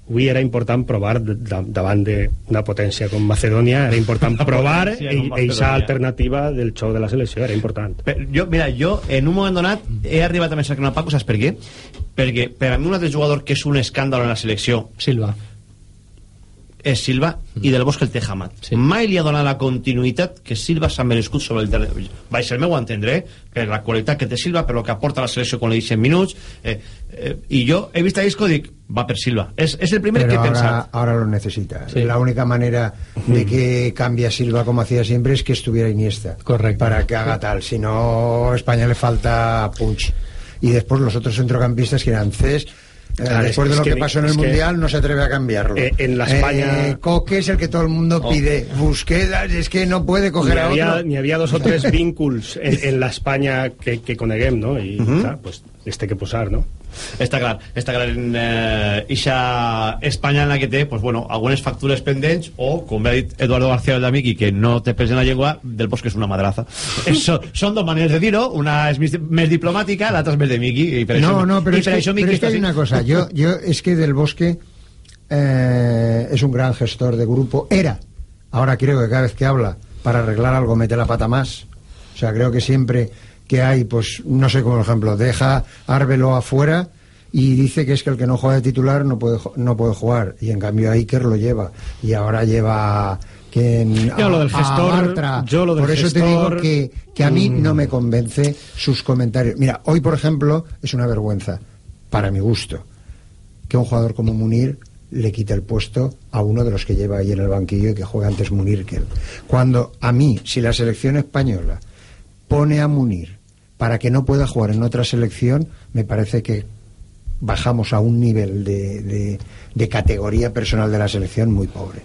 Speaker 10: avui era important provar davant d'una potència com Macedònia era important provar aquesta
Speaker 2: Macedònia.
Speaker 10: alternativa del xou de la selecció era important
Speaker 2: Però jo, mira, jo en un moment donat he arribat a pensar que no Paco, saps per què? Perquè per a mi un altre jugador que és un escàndalo en la selecció
Speaker 12: Silva.
Speaker 2: És Silva i del Bosque el té Hamad. Sí. Mai li ha donat la continuïtat que Silva s'ha merescut sobre el terreny. Vaig el meu entendre, eh? per la qualitat que té Silva, per lo que aporta la selecció quan li deixen minuts. Eh, eh, I jo he vist a Isco dic, va per Silva. És, és el primer
Speaker 11: Pero
Speaker 2: que he
Speaker 11: ahora,
Speaker 2: pensat.
Speaker 11: ahora lo necesita. Sí. La única manera de que cambie a Silva como hacía siempre es que estuviera Iniesta.
Speaker 12: Correcto.
Speaker 11: Para que haga tal. Si no, a España le falta punch. Y después los otros centrocampistas que eran Cés. Eh,
Speaker 10: Claro,
Speaker 11: después
Speaker 10: es-
Speaker 11: de lo que,
Speaker 10: que-
Speaker 11: pasó en el Mundial, no se atreve a cambiarlo.
Speaker 10: Eh, en la España-
Speaker 11: Eh, Coque es el que todo el mundo
Speaker 10: Oh.
Speaker 11: pide. Busquets es que no puede coger
Speaker 10: N'hi
Speaker 11: a
Speaker 10: havia,
Speaker 11: otro.
Speaker 10: n'hi havia dos o tres vínculs en, en l'Espanya que, que coneguem, no? I,
Speaker 2: Mhm.
Speaker 10: clar, pues, les té que posar, no?
Speaker 2: Està clar, està clar en eh, ixa Espanya en la que té pues, bueno, algunes factures pendents o, com ha dit Eduardo García Valdamic i que no té pes en la llengua, del Bosque és una madraza. Eso, són dos maneres de dir-ho, una és més, més diplomàtica, l'altra és més de Miqui. I per
Speaker 11: no,
Speaker 2: això,
Speaker 11: no, pero
Speaker 2: i
Speaker 11: es
Speaker 2: per
Speaker 11: que,
Speaker 2: això
Speaker 11: que hay una cosa. Yo, yo es que Del Bosque eh, es un gran gestor de grupo. Era. Ahora creo que cada vez que habla para arreglar algo mete la pata más. O sea, creo que siempre que hay, pues, no sé, como ejemplo, deja Arbelo afuera y dice que es que el que no juega de titular no puede, no puede jugar. Y en cambio Iker lo lleva. Y ahora lleva... Que
Speaker 10: Yo lo del gestor,
Speaker 11: Bartra.
Speaker 10: yo lo del
Speaker 11: Por eso te digo que, que a mí
Speaker 10: mm.
Speaker 11: no me convence sus comentarios. Mira, hoy, por ejemplo, es una vergüenza, para mi gusto, que un jugador como Munir le quite el puesto a uno de los que lleva ahí en el banquillo y que juega antes Munir que él. Cuando a mí, si la selección española pone a Munir para que no pueda jugar en otra selección, me parece que bajamos a un nivel de, de- de categoría personal de la selección muy pobre.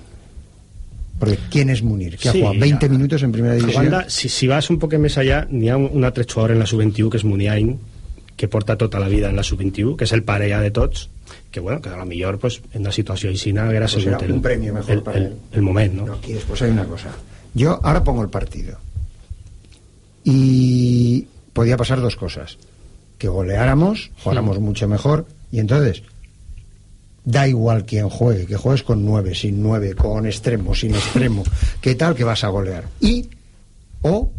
Speaker 11: Porque ¿quién es Munir? Que ha jugado 20
Speaker 10: ya.
Speaker 11: minutos en primera
Speaker 10: A
Speaker 11: división.
Speaker 10: si, si vas un poc més allà, n'hi ha un, un altre jugador en la sub-21 que és Muniain, que porta tota la vida en la sub-21, que és el pare ja de tots, que bueno, que a lo millor pues, en una situació així haguera
Speaker 11: Pues era
Speaker 10: el,
Speaker 11: un premio mejor
Speaker 10: el,
Speaker 11: para
Speaker 10: el,
Speaker 11: él.
Speaker 10: el moment, no?
Speaker 11: No, aquí después hay una cosa. Yo ahora pongo el partido. Y podía pasar dos cosas. Que goleáramos, jugáramos mucho mejor, y entonces da igual quién juegue, que juegues con nueve, sin nueve, con extremo, sin extremo, ¿qué tal que vas a golear? Y, o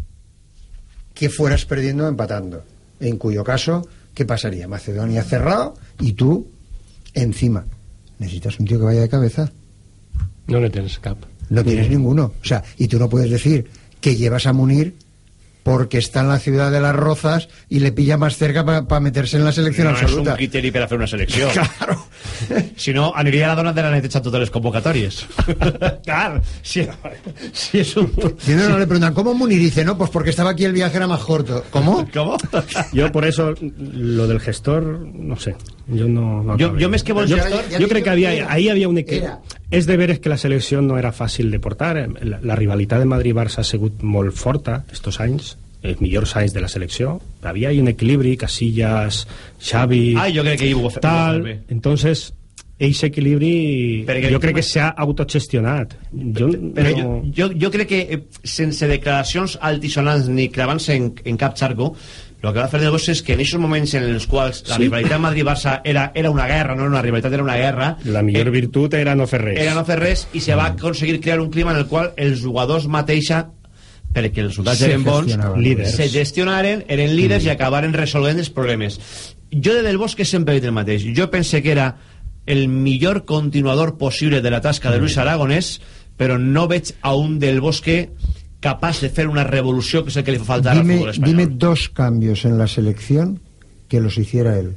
Speaker 11: que fueras perdiendo o empatando. En cuyo caso, ¿qué pasaría? Macedonia cerrado y tú encima. Necesitas un tío que vaya de cabeza.
Speaker 12: No le tens cap.
Speaker 11: No tienes ninguno. O sea, y tú no puedes decir que llevas a Munir porque está en la ciudad de las Rozas y le pilla más cerca para meterse en la selección
Speaker 2: no
Speaker 11: absoluta.
Speaker 2: un criteri per a fer una selecció.
Speaker 11: Claro.
Speaker 2: Si no, aniria a la dona de la neteja totes les convocatòries. Clar, si, si és un...
Speaker 11: Y no, no, le preguntan, ¿cómo Munir? Dice, no, pues porque estaba aquí el viaje era más corto. ¿Cómo?
Speaker 2: ¿Cómo?
Speaker 10: Yo por eso, lo del gestor, no sé. Yo no, no
Speaker 2: jo més que bon
Speaker 10: Jo-
Speaker 2: gestor-
Speaker 10: jo crec que
Speaker 11: Era.
Speaker 10: ahí havia un equip... És de veres que la selecció no era fàcil de portar. eh, La, la rivalitat de Madrid-Barça ha sigut molt forta estos anys, els millors anys de la selecció. Havia ahí un equilibri, Casillas, Xavi...
Speaker 2: Ah, jo crec que hi ho
Speaker 10: tal.
Speaker 2: bé.
Speaker 10: Entonces, ese equilibri
Speaker 2: Perquè
Speaker 10: jo crec que s'ha autogestionat. Jo,
Speaker 2: Però
Speaker 10: no...
Speaker 2: jo, jo, jo crec que eh, sense declaracions altisonants ni clavant-se en, en cap xarco el que va fer Del Bosque és que en aquests moments en els quals la
Speaker 10: Sí.
Speaker 2: rivalitat Madrid-Barça era, era una guerra, no era una rivalitat, era una guerra
Speaker 10: La millor virtut era no fer res.
Speaker 2: era no fer res i se va aconseguir crear un clima en el qual els jugadors mateixa perquè els resultats
Speaker 11: Se
Speaker 2: eren bons.
Speaker 10: Líders.
Speaker 2: se gestionaren, eren líders i acabaren resolvent els problemes jo de Del Bosque sempre he dit el mateix jo pense que era el millor continuador possible de la tasca de Luis Aragonès però no veig a un Del Bosque capaç de fer una revolució que és el que li fa faltar al
Speaker 11: Dime,
Speaker 2: futbol espanyol
Speaker 11: dime dos cambios en la selección que los hiciera él.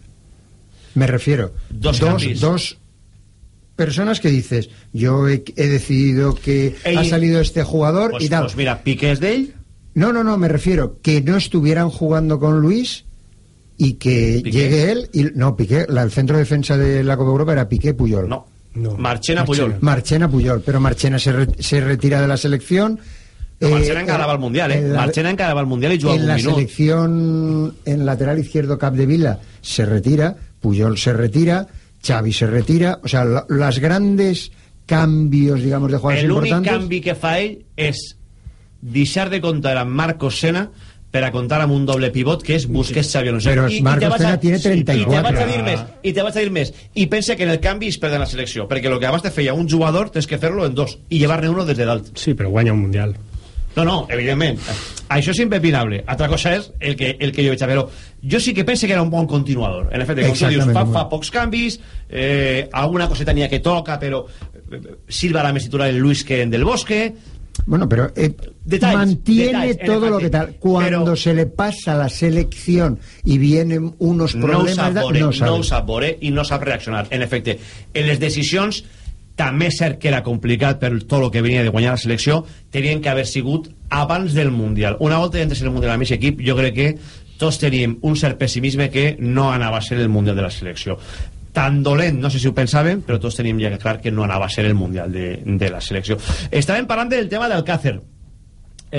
Speaker 11: Me refiero.
Speaker 2: Dos
Speaker 11: dos,
Speaker 2: cambios.
Speaker 11: dos personas que dices, yo he, he decidido que
Speaker 2: Ell-
Speaker 11: ha salido este jugador
Speaker 2: pues,
Speaker 11: y tal.
Speaker 2: pues mira, Piqué és d'ell
Speaker 11: No, no, no, me refiero que no estuvieran jugando con Luis y que
Speaker 2: ¿Piqué?
Speaker 11: llegue él y no Piqué, la- el centro de defensa de la Copa Europa era Piqué Puyol.
Speaker 2: no,
Speaker 10: No.
Speaker 2: Marchena Puyol
Speaker 11: Marchena Puyol, pero Marchena se, re- se retira de la selección.
Speaker 2: No,
Speaker 11: Eh,
Speaker 2: Marchena encara va al Mundial eh?
Speaker 11: en la-
Speaker 2: Marchena encara va al Mundial i juga
Speaker 11: en
Speaker 2: algun
Speaker 11: la
Speaker 2: minut
Speaker 11: selección en lateral izquierdo Capdevila se retira, Puyol se retira, Xavi se retira, o sea, la- las grandes cambios, digamos, de jugadores
Speaker 2: l'únic
Speaker 11: importantes.
Speaker 2: canvi que fa ell és deixar de comptar amb Marcos Sena per a comptar amb un doble pivot que és Busquets Xavi Alonso
Speaker 11: Però
Speaker 2: I- i
Speaker 11: Marcos
Speaker 2: a-
Speaker 11: Sena tiene
Speaker 2: i te
Speaker 11: 34.
Speaker 2: vaig a dir més i te vaig a dir més i pensa que en el canvi es perd la selecció perquè el que abans te feia un jugador tens que fer-lo en dos i llevar-ne uno des de dalt
Speaker 10: Sí, però guanya un Mundial.
Speaker 2: No, no, evidentment. Això és impepinable. Altra cosa és el que, el que jo veig però jo sí que pense que era un bon continuador. En efecte, com dius, fa, fa pocs canvis eh, alguna coseta n'hi ha que toca però Silva era més titular el Luis que en Del Bosque.
Speaker 11: Bueno, pero eh,
Speaker 2: Detalles,
Speaker 11: mantiene
Speaker 2: detalles,
Speaker 11: todo lo que tal. Cuando
Speaker 2: Pero-
Speaker 11: se le pasa la selección y vienen unos
Speaker 2: no ho
Speaker 11: problemas,
Speaker 2: sap veure,
Speaker 11: no
Speaker 2: no,
Speaker 11: sabe.
Speaker 2: ho sap veure i no sap reaccionar. En efecte, en les decisions també és cert que era complicat per tot el que venia de guanyar la selecció, tenien que haver sigut abans del Mundial. Una volta entres en el Mundial amb aquest equip, jo crec que tots teníem un cert pessimisme que no anava a ser el Mundial de la selecció. Tan dolent, no sé si ho pensaven, però tots teníem ja clar que no anava a ser el Mundial de, de la selecció. Estàvem parlant del tema del Càcer.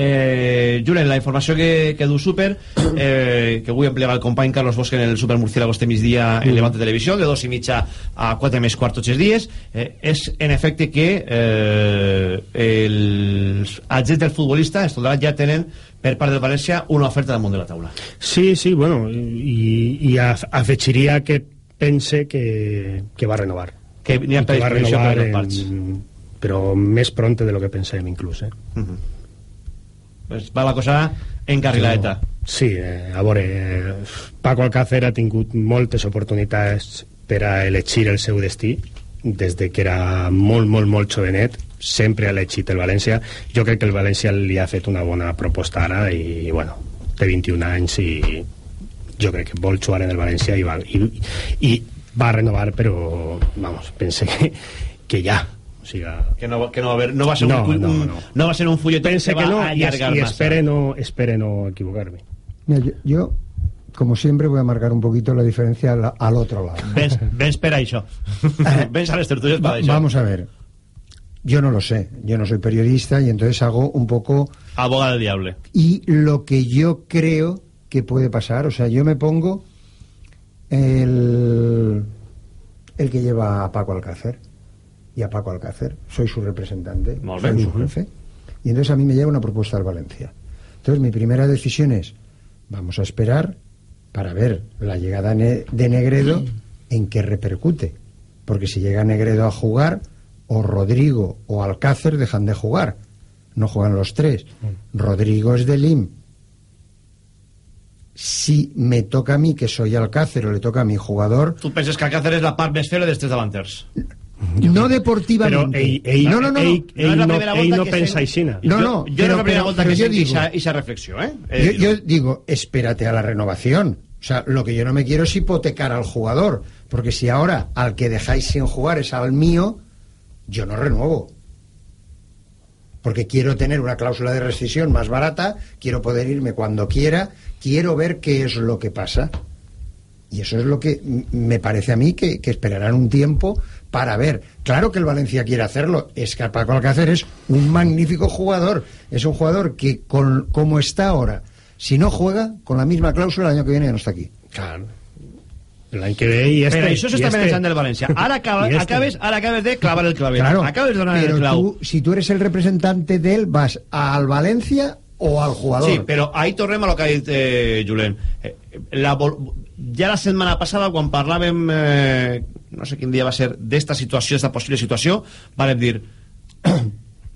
Speaker 2: Eh, Julen, la informació que, que du Super eh, que avui emplega el company Carlos Bosch en el Super Murciélago este migdia en Levante Televisió de dos i mitja a quatre més quart tots els dies eh, és en efecte que eh, els agents del futbolista Estoldarat ja tenen per part del València una oferta damunt de la taula
Speaker 10: Sí, sí, bueno, i, i af- afegiria que pense que, que va renovar.
Speaker 2: Que n'hi ha
Speaker 10: I que va
Speaker 2: predisposició per
Speaker 10: renovar en, però més pronte de lo que pensem inclús, eh?
Speaker 2: Pues va la cosa encarriladeta
Speaker 10: Sí, eh, a veure, eh, Paco Alcácer ha tingut moltes oportunitats per a elegir el seu destí des de que era molt, molt, molt jovenet sempre ha elegit el València. Jo crec que el València li ha fet una bona proposta ara i, bueno, té 21 anys i jo crec que vol jugar en el València i va, i, i va renovar però, vamos, pense que, que ja
Speaker 2: que no, que no, va, no va ser
Speaker 10: No,
Speaker 2: un,
Speaker 10: no,
Speaker 2: un,
Speaker 10: no.
Speaker 2: no va ser un
Speaker 10: pense
Speaker 2: que
Speaker 10: que
Speaker 2: va
Speaker 10: no
Speaker 2: a
Speaker 10: es-
Speaker 2: massa
Speaker 10: espere no, espere no equivocar-me
Speaker 11: Mira, yo, yo, como siempre, voy a marcar un poquito la diferencia al, al otro lado.
Speaker 2: Vens, vens per això. vens a les tertulies per
Speaker 11: Va-
Speaker 2: això.
Speaker 11: vamos a ver. Yo no lo sé. Yo no soy periodista y entonces hago un poco
Speaker 2: Abogado del diable.
Speaker 11: y lo que yo creo que puede pasar. O sea, yo me pongo el, el que lleva a Paco Alcácer y a Paco Alcácer. Soy su representante,
Speaker 2: Molt
Speaker 11: soy
Speaker 2: bé.
Speaker 11: su jefe. Y entonces a mí me llega una propuesta al Valencia. Entonces mi primera decisión es, vamos a esperar para ver la llegada de Negredo en qué repercute. Porque si llega Negredo a jugar, o Rodrigo o Alcácer dejan de jugar. No juegan los tres. Rodrigo es del IM. Si me toca a mí, que soy Alcácer, o le toca a mi jugador,
Speaker 2: Tu penses que Alcácer és la part més fera dels tres
Speaker 11: no deportivamente. No, no, no.
Speaker 10: ell,
Speaker 2: No
Speaker 10: no, no
Speaker 2: que
Speaker 10: pensa aixina.
Speaker 11: No,
Speaker 2: jo,
Speaker 11: no,
Speaker 2: jo no és la primera volta que
Speaker 11: yo
Speaker 2: sent
Speaker 11: digo-
Speaker 2: esa, reflexió, eh? De
Speaker 11: Yo, yo digo, espérate a la renovación. O sea, lo que yo no me quiero es hipotecar al jugador. Porque si ahora al que dejáis sin jugar es al mío, yo no renuevo. Porque quiero tener una cláusula de rescisión más barata, quiero poder irme cuando quiera, quiero ver qué es lo que pasa. Y eso es lo que me parece a mí que, que esperarán un tiempo para ver. Claro que el Valencia quiere hacerlo. Es que Paco Alcácer es un magnífico jugador. Es un jugador que, con, como está ahora, si no juega, con la misma cláusula, el año que viene ya no está aquí.
Speaker 10: Claro. L'any que ve i este...
Speaker 2: Però això
Speaker 10: i
Speaker 2: s'està
Speaker 10: este.
Speaker 2: manejant del València. Ara, acaba,
Speaker 10: este.
Speaker 2: acabes, ara acabes de clavar el clavel.
Speaker 11: Claro.
Speaker 2: Acabes de donar el
Speaker 11: Pero tú, si tú eres el representante de él, vas al Valencia o al jugador.
Speaker 2: Sí, però ahí tornem a lo que ha dit eh, Julen. Eh, la. Ja la setmana passada, quan parlàvem, eh, no sé quin dia va ser, d'esta situació, d'esta possible situació, vàrem dir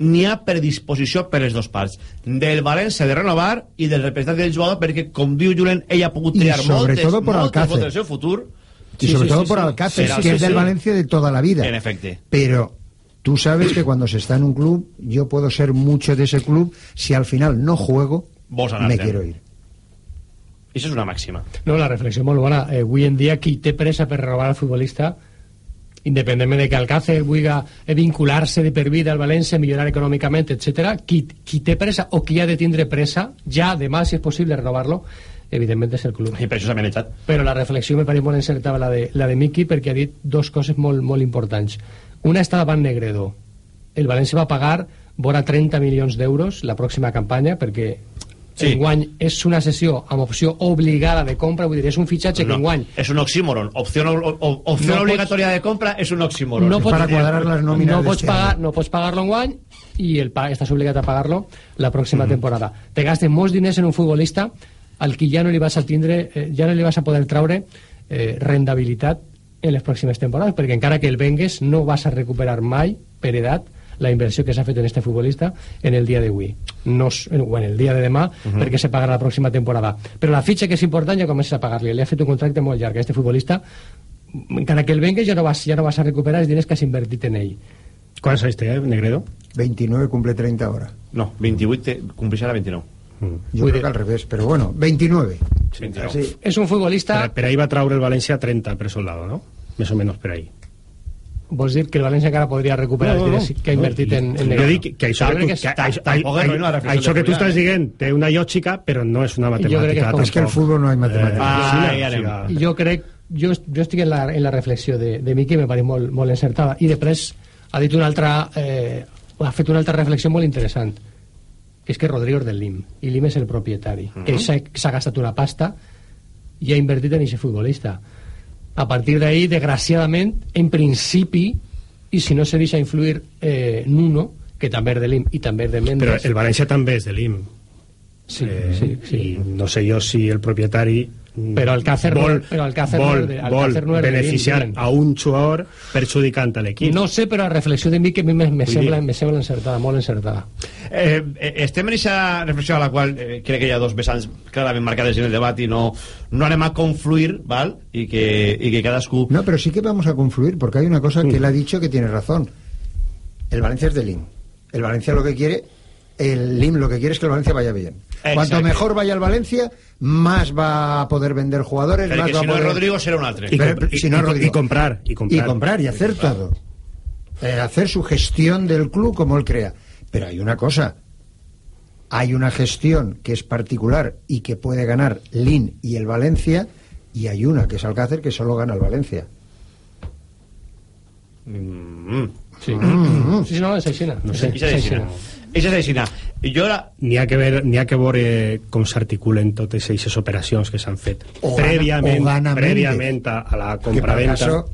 Speaker 2: n'hi ha predisposició per les dues parts del València de renovar i del representant del jugador perquè, com diu Julen, ell ha pogut triar
Speaker 11: sobre
Speaker 2: moltes,
Speaker 11: todo por
Speaker 2: moltes
Speaker 11: Alcácer.
Speaker 2: voltes del seu futur
Speaker 11: y sobre todo por Alcácer,
Speaker 2: Será-
Speaker 11: que
Speaker 2: sí,
Speaker 11: es del
Speaker 2: sí.
Speaker 11: Valencia de toda la vida.
Speaker 2: en efecte
Speaker 11: Pero tú sabes que cuando se está en un club, yo puedo ser mucho de ese club. Si al final no juego, me quiero ir.
Speaker 2: Això és una màxima
Speaker 12: No, la reflexió molt bona. Eh, avui en dia, qui té pressa per renovar el futbolista, independentment de que Alcácer vulgui vincular-se de per vida al València, millorar econòmicament, etc. Qui, qui té pressa o qui ha de tindre pressa, ja demà, si és possible, renovar-lo, evidentment és el club.
Speaker 2: i per això s'ha manejat
Speaker 12: Però la reflexió me pareix molt encertada la de, la de Miki perquè ha dit dos coses molt, molt importants. Una està davant Negredo. El València va pagar vora 30 milions d'euros la pròxima campanya perquè
Speaker 2: Sí.
Speaker 12: enguany és una sessió amb opció obligada de compra, vull dir, és un fitxatge que enguany
Speaker 2: és un oxímoron opció, o, opció
Speaker 12: No pots-
Speaker 2: obligatòria de compra és un oxímoron
Speaker 12: no pots,
Speaker 11: Para cuadrar las nóminas
Speaker 12: no pots, pagar, no pots pagar-lo enguany i el pa, estàs obligat a pagar-lo la pròxima temporada. Te gastes molts diners en un futbolista al qui ja no li vas a tindre, eh, ja no li vas a poder traure eh, rendabilitat en les pròximes temporades, perquè encara que el vengues no vas a recuperar mai per edat la inversió que s'ha fet en este futbolista en el dia d'avui no, o en el dia de demà perquè se pagarà la pròxima temporada però la fitxa que és important ja comences a pagar-li li ha fet un contracte molt llarg a este futbolista encara que el vengues ja no vas, ja no vas a recuperar els diners que has invertit en ell
Speaker 10: ¿Cuántos anys té, eh, Negredo?
Speaker 11: 29 cumple 30 ahora.
Speaker 2: No, 28 te, compleixerà 29.
Speaker 11: Mm. Jo crec que al revés, però bueno, 29.
Speaker 10: Sí,
Speaker 12: sí. És un futbolista...
Speaker 10: Per, per ahí va traure el València 30 per soldado, no? Més o menys per ahí.
Speaker 12: Vols dir que el València encara podria recuperar no, no, els diners que ha invertit no, en, en
Speaker 10: Jo dic que això, que, que, que, que, això que tu estàs dient té una lògica, però no és una matemàtica.
Speaker 11: És que el futbol no hi ha matemàtica.
Speaker 12: Eh, ah, sí, jo crec, jo, jo estic en la, en la reflexió de, de Miqui, me pareix molt, molt encertada, i després ha dit una altra... Eh, ha fet una altra reflexió molt interessant que és que Rodrigo és del LIM i l'IM és el propietari uh -huh. que s'ha gastat una pasta i ha invertit en aquest futbolista a partir d'ahí, desgraciadament, en principi, i si no se deixa influir eh, Nuno, que també és de l'IM i també és de Mendes...
Speaker 10: Però el València també és de l'IM.
Speaker 12: Sí, eh, sí, sí.
Speaker 10: I no sé jo si el propietari
Speaker 12: però el Càcer
Speaker 10: vol,
Speaker 12: però el Càcer
Speaker 10: vol,
Speaker 12: no, el
Speaker 10: vol no beneficiar a un jugador perjudicant a l'equip
Speaker 12: no sé però la reflexió de mi que a mi me, me, sembla, me sembla encertada, molt encertada.
Speaker 2: Eh, eh, estem en aquesta reflexió a la qual eh, crec que hi ha dos vessants clarament marcades en el debat i no, no anem a confluir ¿val? I, que, i que cadascú
Speaker 11: no pero sí que vamos a confluir porque hay una cosa que él ha dicho que tiene razón. El Valencia es de Lin el Valencia lo que quiere el LIM lo que quiere es que el Valencia vaya bien. Exacto. Cuanto mejor vaya el Valencia, más va a poder vender jugadores.
Speaker 2: Pero
Speaker 11: más
Speaker 2: que
Speaker 11: va
Speaker 2: si
Speaker 11: a
Speaker 2: no
Speaker 11: poder...
Speaker 2: es Rodrigo, será un altre.
Speaker 11: Y, Pero, y, si no
Speaker 10: y,
Speaker 11: Rodrigo.
Speaker 10: y, comprar, y comprar.
Speaker 11: Y comprar y hacer todo. Eh, hacer su gestión del club como él crea. Pero hay una cosa. Hay una gestión que es particular y que puede ganar Lin y el Valencia, y hay una que es Alcácer que solo gana el Valencia.
Speaker 2: Mm.
Speaker 12: Sí. Mm. sí, no, és aixina.
Speaker 10: No sé.
Speaker 2: Aixina. És aixina. Jo ara...
Speaker 10: N'hi ha que ver, n'hi ha que veure com s'articulen totes aquestes operacions que s'han fet
Speaker 11: O gana-
Speaker 10: prèviament,
Speaker 11: o
Speaker 10: prèviament a, a la
Speaker 11: per
Speaker 10: compraventa.
Speaker 11: caso,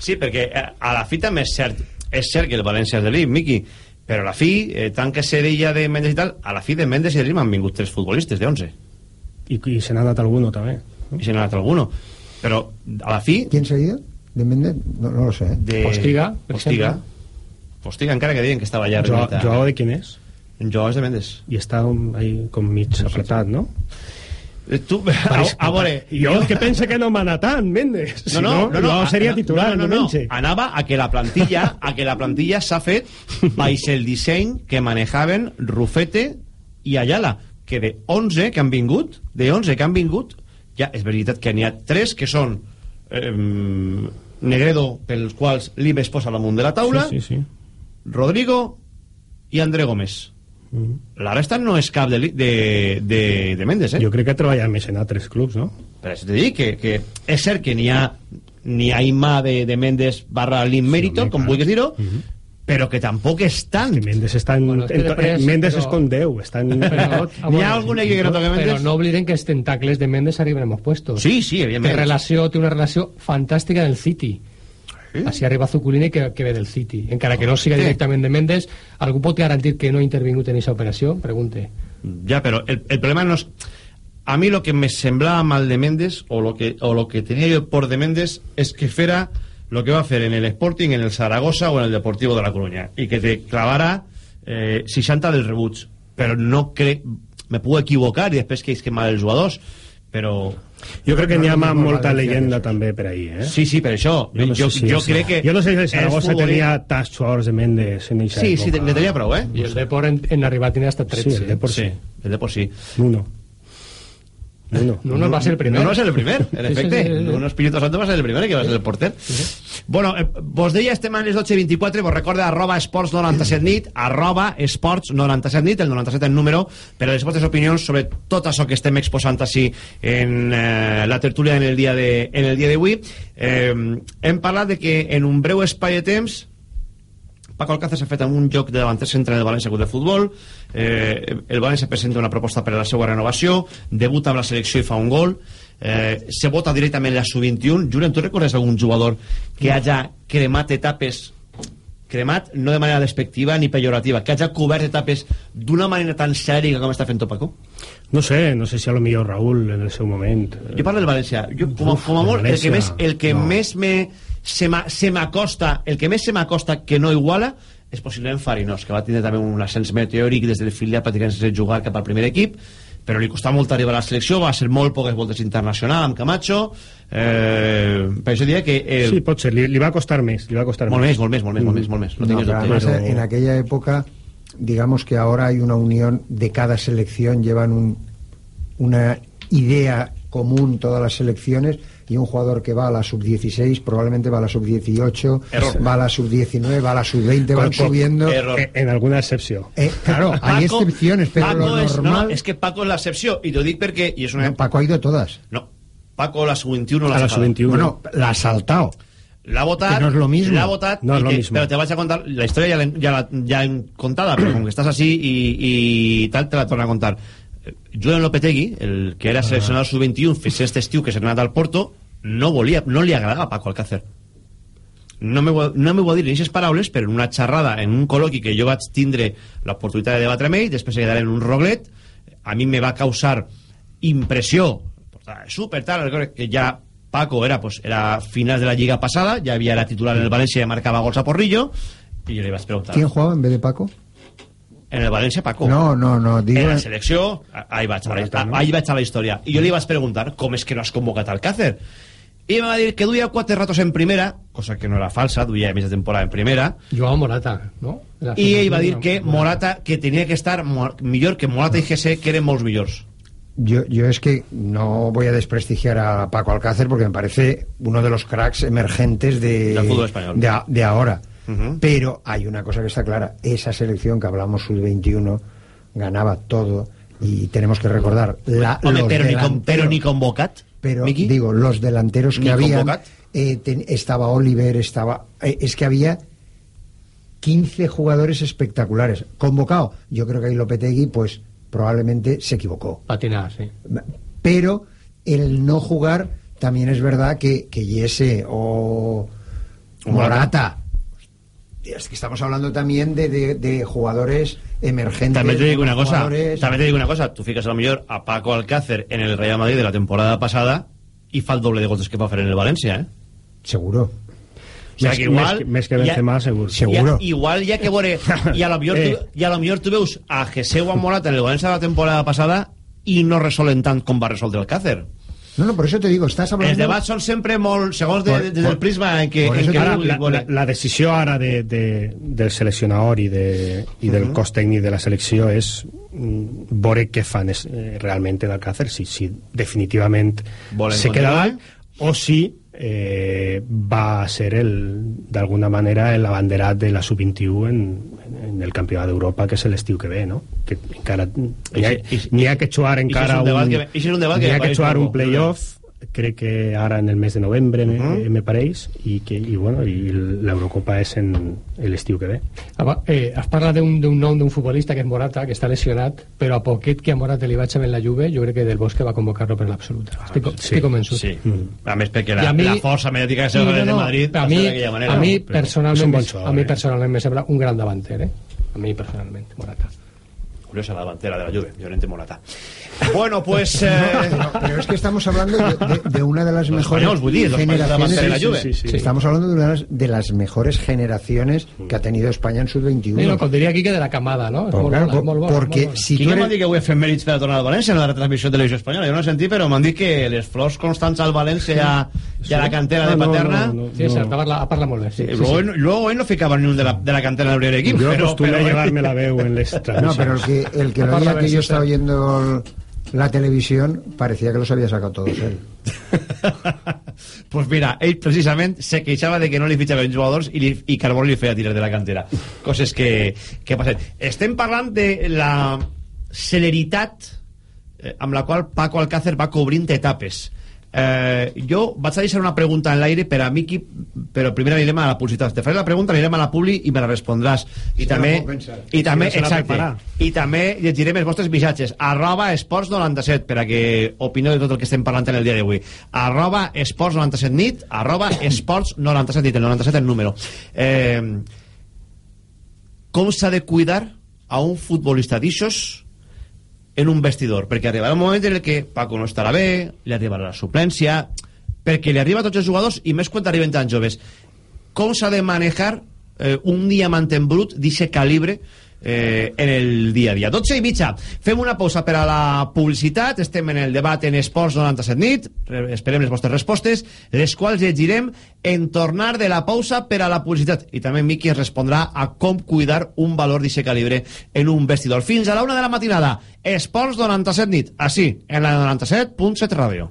Speaker 2: Sí, perquè eh, a la fi també és cert, és cert que el València és de l'IM, Miqui, però a la fi, eh, tant que se deia de Mendes i tal, a la fi de Mendes i de l'IM han vingut tres futbolistes de 11.
Speaker 10: I, i se n'ha anat alguno també.
Speaker 2: I se n'ha anat alguno. Però a la fi...
Speaker 11: ¿quién se ha ido? ¿De Méndez? No, no lo sé.
Speaker 2: De...
Speaker 12: Postiga, per
Speaker 2: Postiga.
Speaker 12: exemple.
Speaker 2: Postiga, encara que diuen que estava allà
Speaker 10: Jo. Joao de quin és?
Speaker 2: Joao és de Mendes.
Speaker 10: I està um, ahí com mig apretat, no?
Speaker 2: Eh, Tu, a, a veure...
Speaker 10: Jo el que pense que no m'ha tant, Mendes.
Speaker 2: No, no, no, no,
Speaker 10: Joao seria
Speaker 2: no,
Speaker 10: titular
Speaker 2: no, no, no,
Speaker 10: diumenge.
Speaker 2: Anava a que la plantilla a que la plantilla s'ha fet baix el disseny que manejaven Rufete i Ayala, que de 11 que han vingut, de 11 que han vingut, ja és veritat que n'hi ha 3 que són eh, Negredo, pels quals l'IBE es posa damunt de la taula,
Speaker 10: Sí, sí, sí.
Speaker 2: Rodrigo i André Gómez.
Speaker 10: Mm.
Speaker 2: La resta no és cap de, li- de, de, de Mendes, eh?
Speaker 10: Jo crec que treballa més en altres clubs, no?
Speaker 2: Però és a dir, que, que és cert que n'hi ha n'hi ha ima de, de Mendes barra l'Immérito,
Speaker 10: home,
Speaker 2: com
Speaker 10: clar.
Speaker 2: vulguis dir-ho, però que tampoc és tant.
Speaker 10: Que Mendes està en,
Speaker 12: Bueno, que
Speaker 10: en,
Speaker 12: després,
Speaker 10: Mendes
Speaker 12: però-
Speaker 10: és com Déu, està en...
Speaker 12: Però,
Speaker 2: N'hi ha algun equip que no toca Mendes?
Speaker 12: Però no obliden que els tentacles de Mendes arriben en els puestos.
Speaker 2: Sí, sí,
Speaker 12: Que
Speaker 2: evidentment.
Speaker 12: relació, té una relació fantàstica del City.
Speaker 2: Sí?
Speaker 12: Així arriba Zuculini que, que ve del City. Encara que no siga
Speaker 2: Sí.
Speaker 12: directament de Mendes, algú pot garantir que no ha intervingut en aquesta operació? Pregunte.
Speaker 2: Ja, però el, el problema no és... A mi lo que me semblaba mal de Mendes, o lo que, o lo que tenía yo por de Mendes, es que fuera lo que va a hacer en el Sporting, en el Zaragoza o en el Deportivo de la Coruña. Y que te clavara eh, 60 del rebuig. Però no crec... Me puedo equivocar i després que és que mal els jugadors, però...
Speaker 10: Jo crec que n'hi ha
Speaker 11: No, no, no,
Speaker 10: molta llegenda també per ahí, eh?
Speaker 2: Sí, sí, per això.
Speaker 10: Jo, no
Speaker 2: jo,
Speaker 10: sé
Speaker 2: jo
Speaker 10: és-
Speaker 2: crec que...
Speaker 10: Jo no sé si el Saragossa
Speaker 2: futbolistes-
Speaker 10: tenia tants jugadors de Mendes en eixa
Speaker 2: Sí, sí,
Speaker 10: època.
Speaker 2: ne tenia prou, eh?
Speaker 12: I el Depor en, en arribar a tenir hasta 13.
Speaker 10: Sí, el Depor
Speaker 2: Sí, el de por sí.
Speaker 10: Nuno. Nuno.
Speaker 12: No, no va ser el primer.
Speaker 2: No, no va ser el primer, en
Speaker 12: Sí,
Speaker 2: efecte.
Speaker 12: sí, sí, sí.
Speaker 2: Nuno Espíritu Santo va ser el primer que va ser el porter. Bueno, eh, vos deia estem a les 12.24, vos recorda arroba esports 97 nit, arroba esports 97 nit, el 97 en número, per a les vostres opinions sobre tot això que estem exposant així en eh, la tertúlia en el dia de en el dia d'avui. Eh, hem parlat de que en un breu espai de temps Paco Alcácer s'ha fet amb un joc de davanter centre del València Club de Futbol. Eh, el València presenta una proposta per a la seva renovació. Debuta amb la selecció i fa un gol. Eh, se vota directament la sub-21 Julen, tu recordes algun jugador que hagi cremat etapes cremat no de manera despectiva ni pejorativa que hagi cobert etapes d'una manera tan sèria com està fent Paco?
Speaker 10: No sé, no sé si a lo millor Raúl en el seu moment.
Speaker 2: jo parlo del València. Jo, com, a, com a molt, el que més, el que
Speaker 10: no.
Speaker 2: més me, se m'a- se m'acosta el que més se m'acosta que no iguala és possiblement Farinós que va tindre també un ascens meteòric des del filial pràcticament sense jugar cap al primer equip però li costava molt arribar a la selecció va ser molt poques voltes internacional amb Camacho eh, per això diria que el...
Speaker 10: sí, pot ser, li, li va costar més li va costar
Speaker 2: molt més, molt més, molt més, molt més, molt més. No,
Speaker 11: no, pero además, pero... en aquella época digamos que ahora hay una unión de cada selección llevan un, una idea común todas las selecciones y un jugador que va a la sub-16 probablemente va a la sub-18 va a la sub-19 va a la sub-20 van subiendo.
Speaker 10: Error. en alguna excepción.
Speaker 11: Eh, claro, Paco, hay excepciones pero
Speaker 2: Paco
Speaker 11: lo normal
Speaker 2: es, no, es que Paco es la excepción y te digo porque y es una...
Speaker 11: no, Paco ha ido todas.
Speaker 2: No, Paco la sub-21
Speaker 10: la, la sub-21
Speaker 11: bueno, la ha saltado.
Speaker 2: La ha votat,
Speaker 11: no es lo mismo.
Speaker 2: la ha votat
Speaker 10: no es lo
Speaker 2: que,
Speaker 10: mismo.
Speaker 2: pero te vas a contar la historia ya la, ya la, ya la contada pero como que estás así y, y tal te la torna a contar Julián Lopetegui, el que era seleccionado ah. sub-21 fes este estiu que s'ha anat al Porto no volia, no li agradava a Paco Alcácer no me, no me ho va dir en aquestes paraules però en una xerrada, en un col·loqui que jo vaig tindre l'oportunitat de debatre amb ell després de quedar en un roglet a mi me va causar impressió super tal, que ja Paco era, pues, era finals de la lliga passada ja havia era titular en el València i marcava gols a Porrillo i jo li vaig preguntar
Speaker 11: ¿Quién jugaba en vez de Paco?
Speaker 2: En el València Paco.
Speaker 11: No, no, no digo...
Speaker 2: en la selecció ahí vaig, a la, ahí vaig a la història i jo li vaig preguntar com és que no has convocat al Càcer i em va dir que duia quatre ratos en primera cosa que no era falsa, duia mitja temporada en primera.
Speaker 12: Joao Morata no?
Speaker 2: i ell va dir que Morata. Que tenia que estar millor que Morata i Gese que eren molts millors.
Speaker 11: Yo, yo es que no voy a desprestigiar a Paco Alcácer porque me parece uno de los cracks emergentes de,
Speaker 2: del fútbol español.
Speaker 11: de, de ahora Uh -huh. Pero hay una cosa que está clara, esa selección que hablamos sub-21 ganaba todo y tenemos que recordar la,
Speaker 2: Hombre, pero, ni con, pero ni convocat
Speaker 11: pero
Speaker 2: Mickey?
Speaker 11: digo los delanteros que había eh, estaba Oliver estaba eh, es que había 15 jugadores espectaculares. Convocado yo creo que ahí Lopetegui pues probablemente se equivocó.
Speaker 12: Patinar sí.
Speaker 11: Pero el no jugar también es verdad que, que Yese o Morata es que estamos hablando también de, de, de jugadores emergentes.
Speaker 2: También te digo una cosa.
Speaker 11: jugadores...
Speaker 2: También te digo una cosa. Tú fijas a lo mejor a Paco Alcácer en el Real Madrid de la temporada pasada y fa el doble de goles que va hacer en el Valencia, ¿eh?
Speaker 11: Seguro.
Speaker 2: O sea, que igual...
Speaker 10: Més que Benzema, ja, seguro.
Speaker 11: Seguro.
Speaker 2: Ja, igual ya que veure... I a lo millor, eh. tu, i a lo millor tu veus a Geseu Morata en el Valencia de la temporada pasada i no resolen tant com va resoldre el Càcer.
Speaker 11: No, no, por eso te digo, estás hablando...
Speaker 2: Els debats són sempre molt, segons de, de, des del prisma en què... En
Speaker 10: que ara, la, la, la decisió ara de, de, del seleccionador i, de, i del uh -huh. cos tècnic de la selecció és mm, veure què fan es, eh, realment en Alcácer, si, si definitivament
Speaker 2: Volen
Speaker 10: se queda dalt o si eh, va a ser d'alguna manera el abanderat de la sub-21 en, en el campionat d'Europa que és l'estiu que ve no? que encara n'hi ha, ha que jugar encara
Speaker 2: un, un, un, un, debat ha
Speaker 10: que jugar un playoff crec que ara en el mes de novembre uh -huh. me, me pareix i, que, i, bueno, i l'Eurocopa és en l'estiu que ve
Speaker 12: ah, eh, has parlat d'un nom d'un futbolista que és Morata, que està lesionat però a poquet que a Morata li vaig en la Juve jo crec que Del Bosque va convocar-lo per l'absoluta ah, estic, sí, estic convençut
Speaker 2: sí. mm. a més perquè la, mi, la força mediàtica que se no, no, de Madrid
Speaker 12: a mi, manera, a mi personalment, bon xor, a mi personalment me sembla un gran davanter eh? a mi personalment, Morata
Speaker 2: curiosa la davantera de la Juve, Llorente Morata. Bueno, pues... Eh...
Speaker 11: No, pero, pero, es que estamos hablando de, de, de una de las los mejores
Speaker 2: dir,
Speaker 11: generaciones...
Speaker 2: De la Juve.
Speaker 11: Sí, sí, sí, estamos hablando de una de las mejores generaciones que ha tenido España en sus 21.
Speaker 12: Sí, no, diría aquí que de la camada, ¿no?
Speaker 11: Por, claro, por, bona, porque si tu eres...
Speaker 2: m'ha dit que avui fem mèrits de la tornada de València en la retransmissió de televisió espanyola? Jo no he sentit, però m'han dit que les flors constants al València sí. A la cantera
Speaker 12: no,
Speaker 2: de Paterna...
Speaker 12: No, no, no, sí, és cert, parla, parla molt bé. Sí, sí,
Speaker 2: luego,
Speaker 12: sí.
Speaker 2: luego él no ficava ni un de la, de la cantera del primer equip.
Speaker 10: Yo
Speaker 2: pero,
Speaker 10: acostumbro
Speaker 2: pero,
Speaker 10: a llevarme la veu en les
Speaker 11: No, pero el que, el que lo día que yo estaba oyendo la televisión parecía que los había sacado todos él.
Speaker 2: pues mira, ell precisament se queixava de que no li fitxaven jugadors i, li, i Carbó li feia tirar de la cantera. Coses que, que passen. Estem parlant de la celeritat eh, amb la qual Paco Alcácer va cobrint etapes. Eh, jo vaig a deixar una pregunta en l'aire per a Miqui però primer anirem a la publicitat. Te faré la pregunta, anirem a la publi i me la respondràs. I
Speaker 11: Sí,
Speaker 2: també, i també,
Speaker 10: Sí,
Speaker 2: exacte, i també llegirem els vostres missatges. Arroba esports 97 per a que opineu de tot el que estem parlant en el dia d'avui. Arroba esports 97 nit arroba esports 97 nit el 97 el número. Eh, com s'ha de cuidar a un futbolista d'ixos en un vestidor perquè arribarà un moment en el que Paco no estarà bé li arribarà la suplència perquè li arriba a tots els jugadors i més quan arriben tan joves. Com s'ha de manejar eh, un diamant en brut d'aquest calibre eh, en el dia a dia. 12 i mitja. Fem una pausa per a la publicitat. Estem en el debat en Esports 97 nit. Esperem les vostres respostes, les quals llegirem en tornar de la pausa per a la publicitat. I també Miqui ens respondrà a com cuidar un valor d'aquest calibre en un vestidor. Fins a la una de la matinada. Esports 97 nit. Així, en la 97.7 ràdio.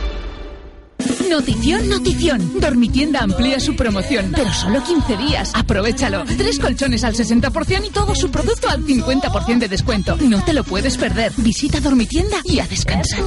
Speaker 5: Notición, notición. Dormitienda amplía su promoción, pero solo 15 días. Aprovechalo. Tres colchones al 60% y todo su producto al 50% de descuento. No te lo puedes perder. Visita Dormitienda y a descansar.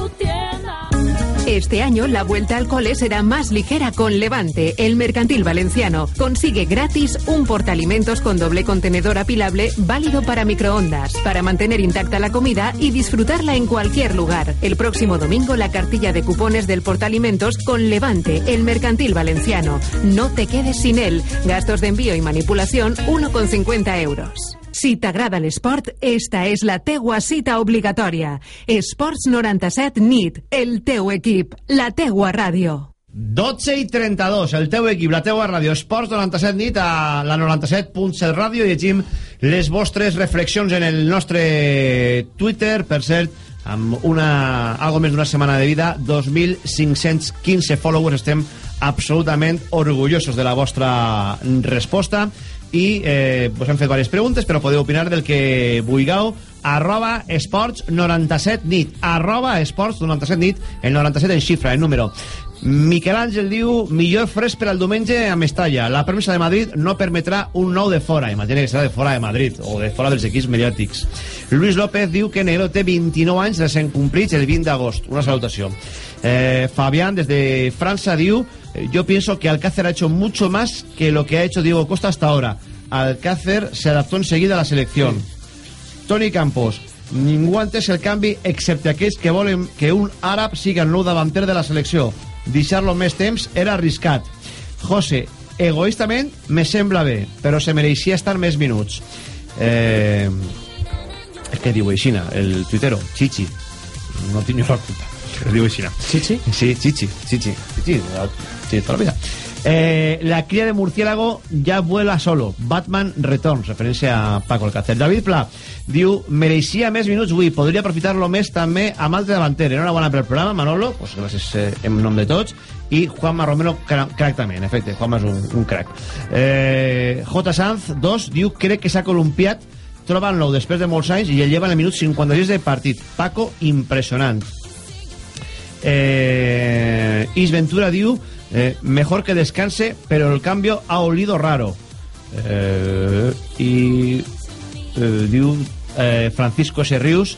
Speaker 6: Este año la vuelta al cole será más ligera con Levante, el mercantil valenciano. Consigue gratis un portaalimentos con doble contenedor apilable válido para microondas, para mantener intacta la comida y disfrutarla en cualquier lugar. El próximo domingo la cartilla de cupones del portaalimentos con Levante, el mercantil valenciano. No te quedes sin él. Gastos de envío y manipulación 1,50 euros. Si t'agrada l'esport, esta és la teua cita obligatòria. Esports 97 NIT, el teu equip, la teua ràdio.
Speaker 2: 12 i 32, el teu equip, la teua ràdio, Esports 97 nit a la 97.7 ràdio llegim les vostres reflexions en el nostre Twitter, per cert, amb una, algo més d'una setmana de vida, 2.515 followers, estem absolutament orgullosos de la vostra resposta. I eh, pues hem fet diverses preguntes però podeu opinar del que vulgueu. Arroba esports 97 nit. Arroba esports 97 nit el 97 en xifra, en número Miquel Àngel diu millor fresc per al diumenge a Mestalla la premsa de Madrid no permetrà un nou de fora imagina que serà de fora de Madrid o de fora dels equips mediàtics Luis López diu que Negro té 29 anys recent complits el 20 d'agost una salutació eh, Fabián desde França diu yo pienso que Alcácer ha hecho mucho más que lo que ha hecho Diego Costa hasta ahora. Alcácer se adaptó enseguida a la selección. Toni Campos, ningú entès el canvi excepte aquells que volen que un àrab siga el nou davanter de la selecció. Deixar-lo més temps era arriscat. José, egoístament me sembla bé, però se mereixia estar més minuts. Eh... És que diu aixina, el tuitero, Chichi. No tinc la culpa. Diu aixina.
Speaker 12: Chichi?
Speaker 2: Sí, Chichi, Chichi. Chichi, Sí, toda la vida. Eh, la cría de murciélago ya vuela solo. Batman Returns, referència a Paco Alcácer. David Pla diu, mereixia més minuts avui, podria aprofitar-lo més també amb altre davanter. Enhorabona per el programa, Manolo, pues gràcies eh, en nom de tots, i Juanma Romero, crac, també, en efecte, Juanma és un, un crac. Eh, J. Sanz, 2, diu, crec que s'ha columpiat, troben-lo després de molts anys i el lleva en el minut 56 de partit. Paco, impressionant. Eh, Is Ventura diu, Eh, mejor que descanse, pero el cambio ha olido raro. Eh, y eh, eh, Francisco Serrius,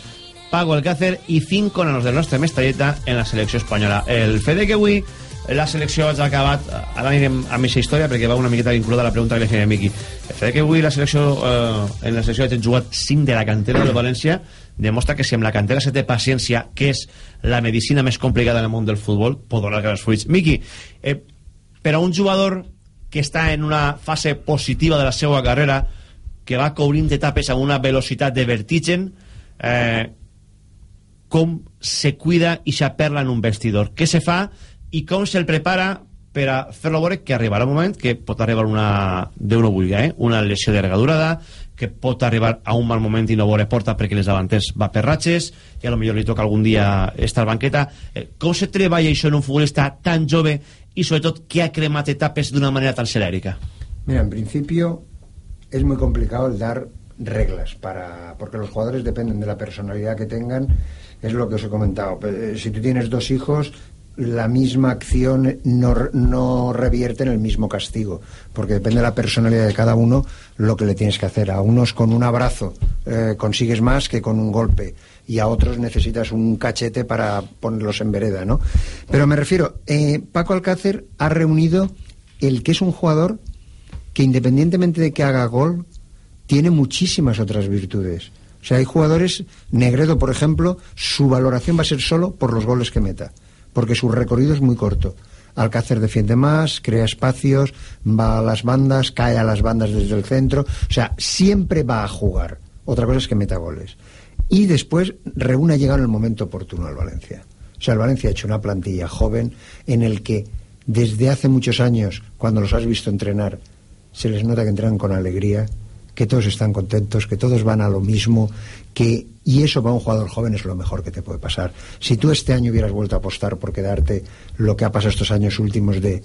Speaker 2: Pago Alcácer i cinco nanos del nostre Mestalleta en la selecció espanyola. El fet de que avui la selecció ha acabat, ara anirem a aquesta història perquè va una miqueta vinculada a la pregunta que li feia a Miqui. El fet de que avui la selecció, eh, en la selecció ha jugat 5 de la cantera del València demostra que si amb la cantera se té paciència, que és la medicina més complicada en el món del futbol, pot donar grans fruits. Miqui, eh, per a un jugador que està en una fase positiva de la seva carrera, que va cobrint etapes amb una velocitat de vertigen, eh, com se cuida i s'aperla en un vestidor? Què se fa i com se'l prepara per a fer-lo que arribarà un moment que pot arribar una, Déu no vulgui, eh? una lesió de regadurada, que pot arribar a un mal moment i no veure porta perquè les davanters va per ratxes i a lo millor li toca algun dia estar banqueta. Eh, com se treballa això en un futbolista tan jove i sobretot que ha cremat etapes d'una manera tan celèrica
Speaker 11: Mira, en principio es muy complicado el dar reglas para porque los jugadores dependen de la personalidad que tengan es lo que os he comentado. Eh, si tú tienes dos hijos la misma acción no, no, revierte en el mismo castigo, porque depende de la personalidad de cada uno lo que le tienes que hacer. A unos con un abrazo eh, consigues más que con un golpe y a otros necesitas un cachete para ponerlos en vereda, ¿no? Pero me refiero, eh, Paco Alcácer ha reunido el que es un jugador que independientemente de que haga gol, tiene muchísimas otras virtudes. O sea, hay jugadores, Negredo, por ejemplo, su valoración va a ser solo por los goles que meta, porque su recorrido es muy corto. Alcácer defiende más, crea espacios, va a las bandas, cae a las bandas desde el centro. O sea, siempre va a jugar. Otra cosa es que meta goles. Y después reúne a llegar el momento oportuno al Valencia. O sea, el Valencia ha hecho una plantilla joven en el que desde hace muchos años, cuando los has visto entrenar, se les nota que entrenan con alegría, que todos están contentos, que todos van a lo mismo, que y eso para un jugador joven es lo mejor que te puede pasar. Si tú este año hubieras vuelto a apostar por quedarte lo que ha pasado estos años últimos de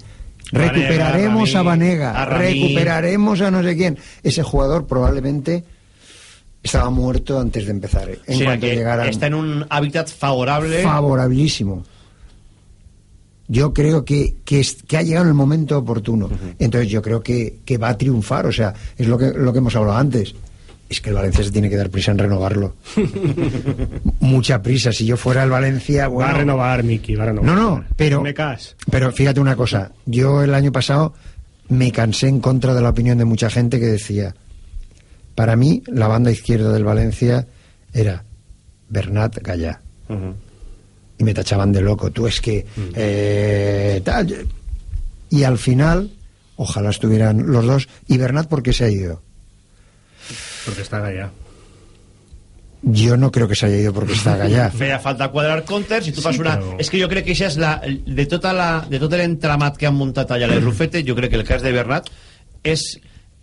Speaker 11: recuperaremos a Vanega, recuperaremos a no sé quién, ese jugador probablemente estaba muerto antes de empezar. ¿eh? En cuanto llegara
Speaker 2: está en un hábitat favorable.
Speaker 11: Favorabilísimo yo creo que, que, que, ha llegado el momento oportuno. Entonces yo creo que, que, va a triunfar, o sea, es lo que, lo que hemos hablado antes. Es que el Valencia se tiene que dar prisa en renovarlo. Mucha prisa. Si yo fuera el Valencia...
Speaker 10: va a renovar, Miki, va a renovar.
Speaker 11: No, no, pero...
Speaker 10: Me
Speaker 11: Pero fíjate una cosa. Yo el año pasado me cansé en contra de la opinión de mucha gente que decía... Para mí, la banda izquierda del Valencia era Bernat Gallá y me tachaban de loco. Tú es que... Mm. Eh, tal. Y al final, ojalá estuvieran los dos. ¿Y Bernat por qué se ha ido?
Speaker 10: Porque está allá.
Speaker 11: Yo no creo que se haya ido porque está allá.
Speaker 2: Feia falta quadrar counters i tu sí, fas una... Però... És que jo crec que això és la... De, tota la, de tot l'entramat que han muntat allà les Rufete, jo crec que el cas de Bernat és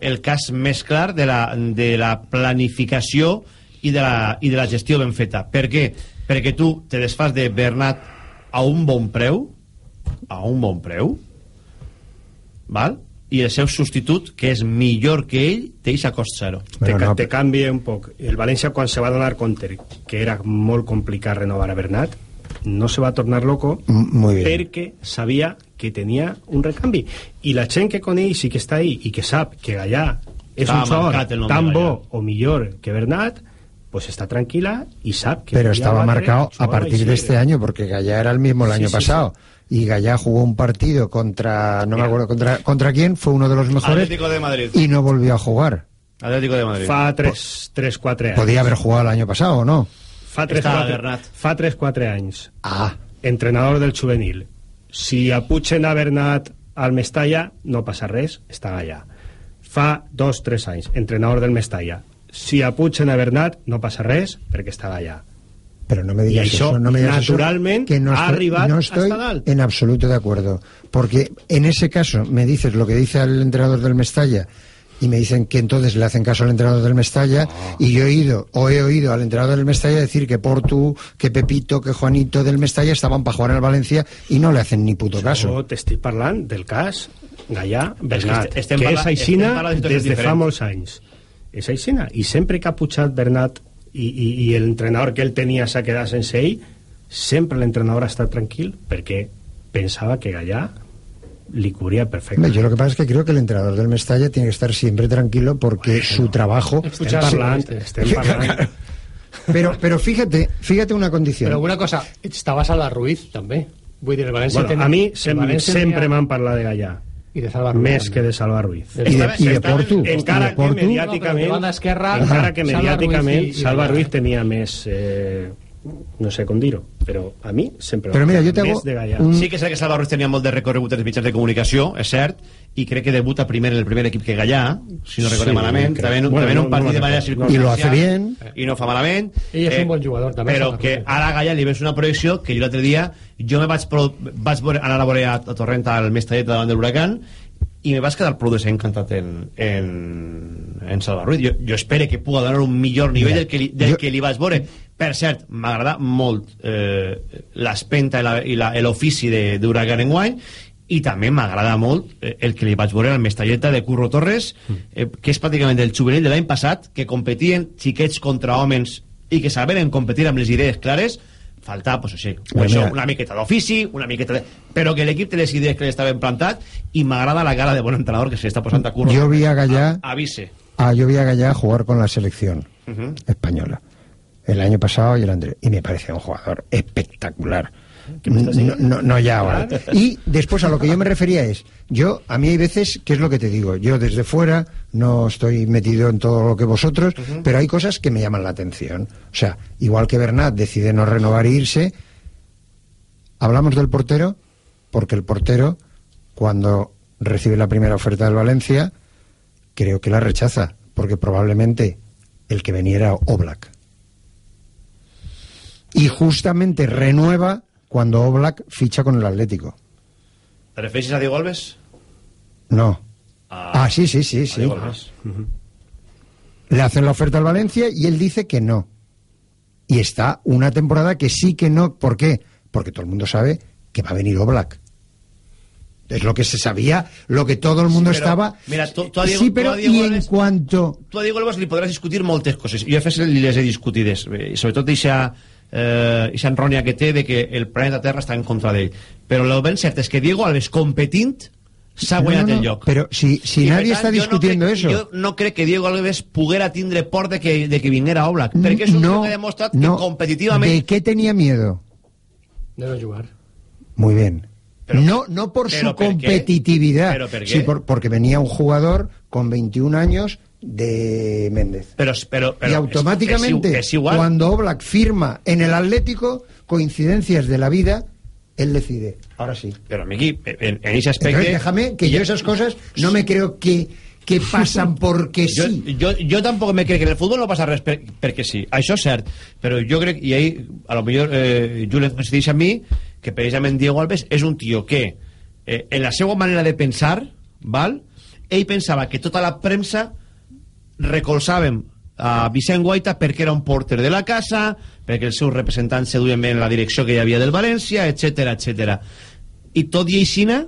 Speaker 2: el cas més clar de la, de la planificació i de la, i de la gestió ben feta. Per què? perquè tu te desfas de Bernat a un bon preu a un bon preu val? i el seu substitut, que és millor que ell, té a cost zero.
Speaker 10: Te, no, te canvia un poc. El València, quan se va donar compte que era molt complicat renovar a Bernat, no se va tornar loco
Speaker 11: Muy
Speaker 10: bien. perquè sabia que tenia un recanvi. I la gent que coneix i que està ahí i que sap que Gallà és Estava un xor tan bo o millor que Bernat, pues está tranquila y sabe que...
Speaker 11: Pero estaba marcado a partir de este año, porque Gallá era el mismo el año pasado. Y Gallá jugó un partido contra, no me acuerdo contra, contra quién, fue uno de los mejores.
Speaker 2: Atlético de Madrid.
Speaker 11: Y no volvió a jugar.
Speaker 2: Atlético de Madrid.
Speaker 10: Fa 3-4 años.
Speaker 11: Podía haber jugado el año pasado, ¿o no?
Speaker 10: Fa 3-4 años.
Speaker 11: Ah.
Speaker 10: Entrenador del juvenil. Si apuchen a Bernat al Mestalla, no passa res, està allà. Fa 2-3 anys, entrenador del Mestalla si apuchen a Bernat no passa res perquè estava allà
Speaker 11: pero no me digas
Speaker 10: y eso,
Speaker 11: eso, no me digas
Speaker 10: naturalmente
Speaker 11: eso, que no
Speaker 10: ha arribat
Speaker 11: no estoy en absoluto de acuerdo porque en ese caso me dices lo que dice el entrenador del Mestalla y me dicen que entonces le hacen caso al entrenador del Mestalla oh. y yo he ido o he oído al entrenador del Mestalla decir que Portu, que Pepito, que Juanito del Mestalla estaban para jugar en el Valencia y no le hacen ni puto caso.
Speaker 10: Yo te estoy parlant del cas Gallà Bernat, que, que és aixina des de fa molts anys és aixina i sempre que ha pujat Bernat i, i, i l'entrenador que ell tenia s'ha quedat sense ell sempre l'entrenador ha estat tranquil perquè pensava que Gallà li cubría perfectamente.
Speaker 11: Yo lo que pasa es que creo que el entrenador del Mestalla tiene que estar siempre tranquilo porque bueno, su trabajo... pero, pero fíjate, fíjate una condición.
Speaker 12: Pero una cosa, estaba Salva Ruiz també. Vull dir, el València
Speaker 10: bueno, ten... a mi sempre, sempre m'han parlat de Gallà
Speaker 12: i de Salva Ruiz.
Speaker 10: Més que de Salva Ruiz.
Speaker 11: I de, i de Porto.
Speaker 10: Encara que mediàticament, no, encara que mediàticament Salva Ruiz tenia més... Eh, no sé com dir-ho, però a mi sempre
Speaker 11: però mira, jo te hago
Speaker 2: un... sí que sé que Salva Ruiz tenia molt de recorregut en els mitjans de comunicació, és cert i crec que debuta primer en el primer equip que Gallà si no recordo sí, malament, també, bueno, també en un partit no, de manera circunstancial
Speaker 11: i lo hace bien.
Speaker 2: I no fa malament.
Speaker 12: Ell és eh, un bon jugador també
Speaker 2: però que ara a Gallà li ves una projecció que jo l'altre dia jo me vaig, pro, vaig anar a veure a, a Torrent al Mestallet davant de l'Huracan i me vas quedar prou desencantat en, en, en Salva Ruiz. Jo, jo espero que pugui donar un millor nivell del que li, del jo... que li vaig veure. Per cert, m'agrada molt eh, l'espenta i l'ofici d'Huracan enguany i també m'agrada molt eh, el que li vaig veure al Mestalleta de Curro Torres, mm. eh, que és pràcticament el juvenil de l'any passat, que competien xiquets contra homes i que saberen competir amb les idees clares, falta, pues sí, pues això, una miqueta d'ofici, una miqueta de... Però que l'equip té les idees que li estaven plantat i m'agrada la cara de bon entrenador que se està posant a curro.
Speaker 11: Jo vi a Gallà...
Speaker 2: avise.
Speaker 11: Ah, yo vi a Gallà jugar con la selección uh -huh. española el año pasado y el anterior. Y me parece un jugador espectacular. No, no, no, ya ahora. Y después a lo que yo me refería es, yo, a mí hay veces, ¿qué es lo que te digo? Yo desde fuera no estoy metido en todo lo que vosotros, pero hay cosas que me llaman la atención. O sea, igual que Bernat decide no renovar e irse, hablamos del portero, porque el portero, cuando recibe la primera oferta del Valencia, creo que la rechaza, porque probablemente el que venía era Oblak. Y justamente renueva cuando Oblak ficha con el Atlético.
Speaker 2: ¿Te refieres a Diego Alves?
Speaker 11: No. Ah, sí, sí, sí, sí. Uh -huh. Le hacen la oferta al Valencia y él dice que no. Y está una temporada que sí que no. ¿Por qué? Porque todo el mundo sabe que va a venir Oblak. Es lo que se sabía, lo que todo el mundo
Speaker 2: sí,
Speaker 11: estaba.
Speaker 2: Mira, tu a Diego,
Speaker 11: sí, però
Speaker 2: tu a Diego Alves,
Speaker 11: en cuanto...
Speaker 2: Tu a Diego Alves li podràs discutir moltes coses. Jo a Fes li les he discutides. Eh, sobretot eixa, eh, eixa enrònia que té de que el planeta Terra està en contra d'ell. Però el ben cert és que Diego Alves, competint, s'ha guanyat
Speaker 11: No, no,
Speaker 2: el lloc.
Speaker 11: Pero si, si
Speaker 2: I,
Speaker 11: nadie
Speaker 2: tant,
Speaker 11: está
Speaker 2: jo
Speaker 11: discutiendo
Speaker 2: no crec,
Speaker 11: eso.
Speaker 2: Jo no crec que Diego Alves poguera tindre por de que, de que vinguera Oblak, perquè és un
Speaker 11: no,
Speaker 2: que ha demostrat
Speaker 11: no.
Speaker 2: que competitivament...
Speaker 11: ¿De qué tenía miedo?
Speaker 12: De no jugar.
Speaker 11: Muy bien.
Speaker 2: Pero-
Speaker 11: no, no por su competitividad,
Speaker 2: ¿Pero por
Speaker 11: sí por- porque venía un jugador con 21 años de Méndez.
Speaker 2: Però, però
Speaker 11: y automáticamente,
Speaker 2: és igual.
Speaker 11: cuando Oblak firma en el Atlético, coincidencias de la vida, él decide. Ahora sí.
Speaker 2: Però, Miqui, en, en ese.
Speaker 11: Entonces, déjame que yo esas cosas no me creo que, que pasan porque sí.
Speaker 2: jo, jo tampoc me crec que en el futbol no passa res per, perquè sí, això és cert però jo crec, i ahí a lo millor eh, Julen coincideix amb mi que precisament Diego Alves és un tio que eh, en la seva manera de pensar val? ell pensava que tota la premsa recolzàvem a Vicent Guaita perquè era un porter de la casa perquè els seus representants se duien bé en la direcció que hi havia del València, etc etc. i tot i aixina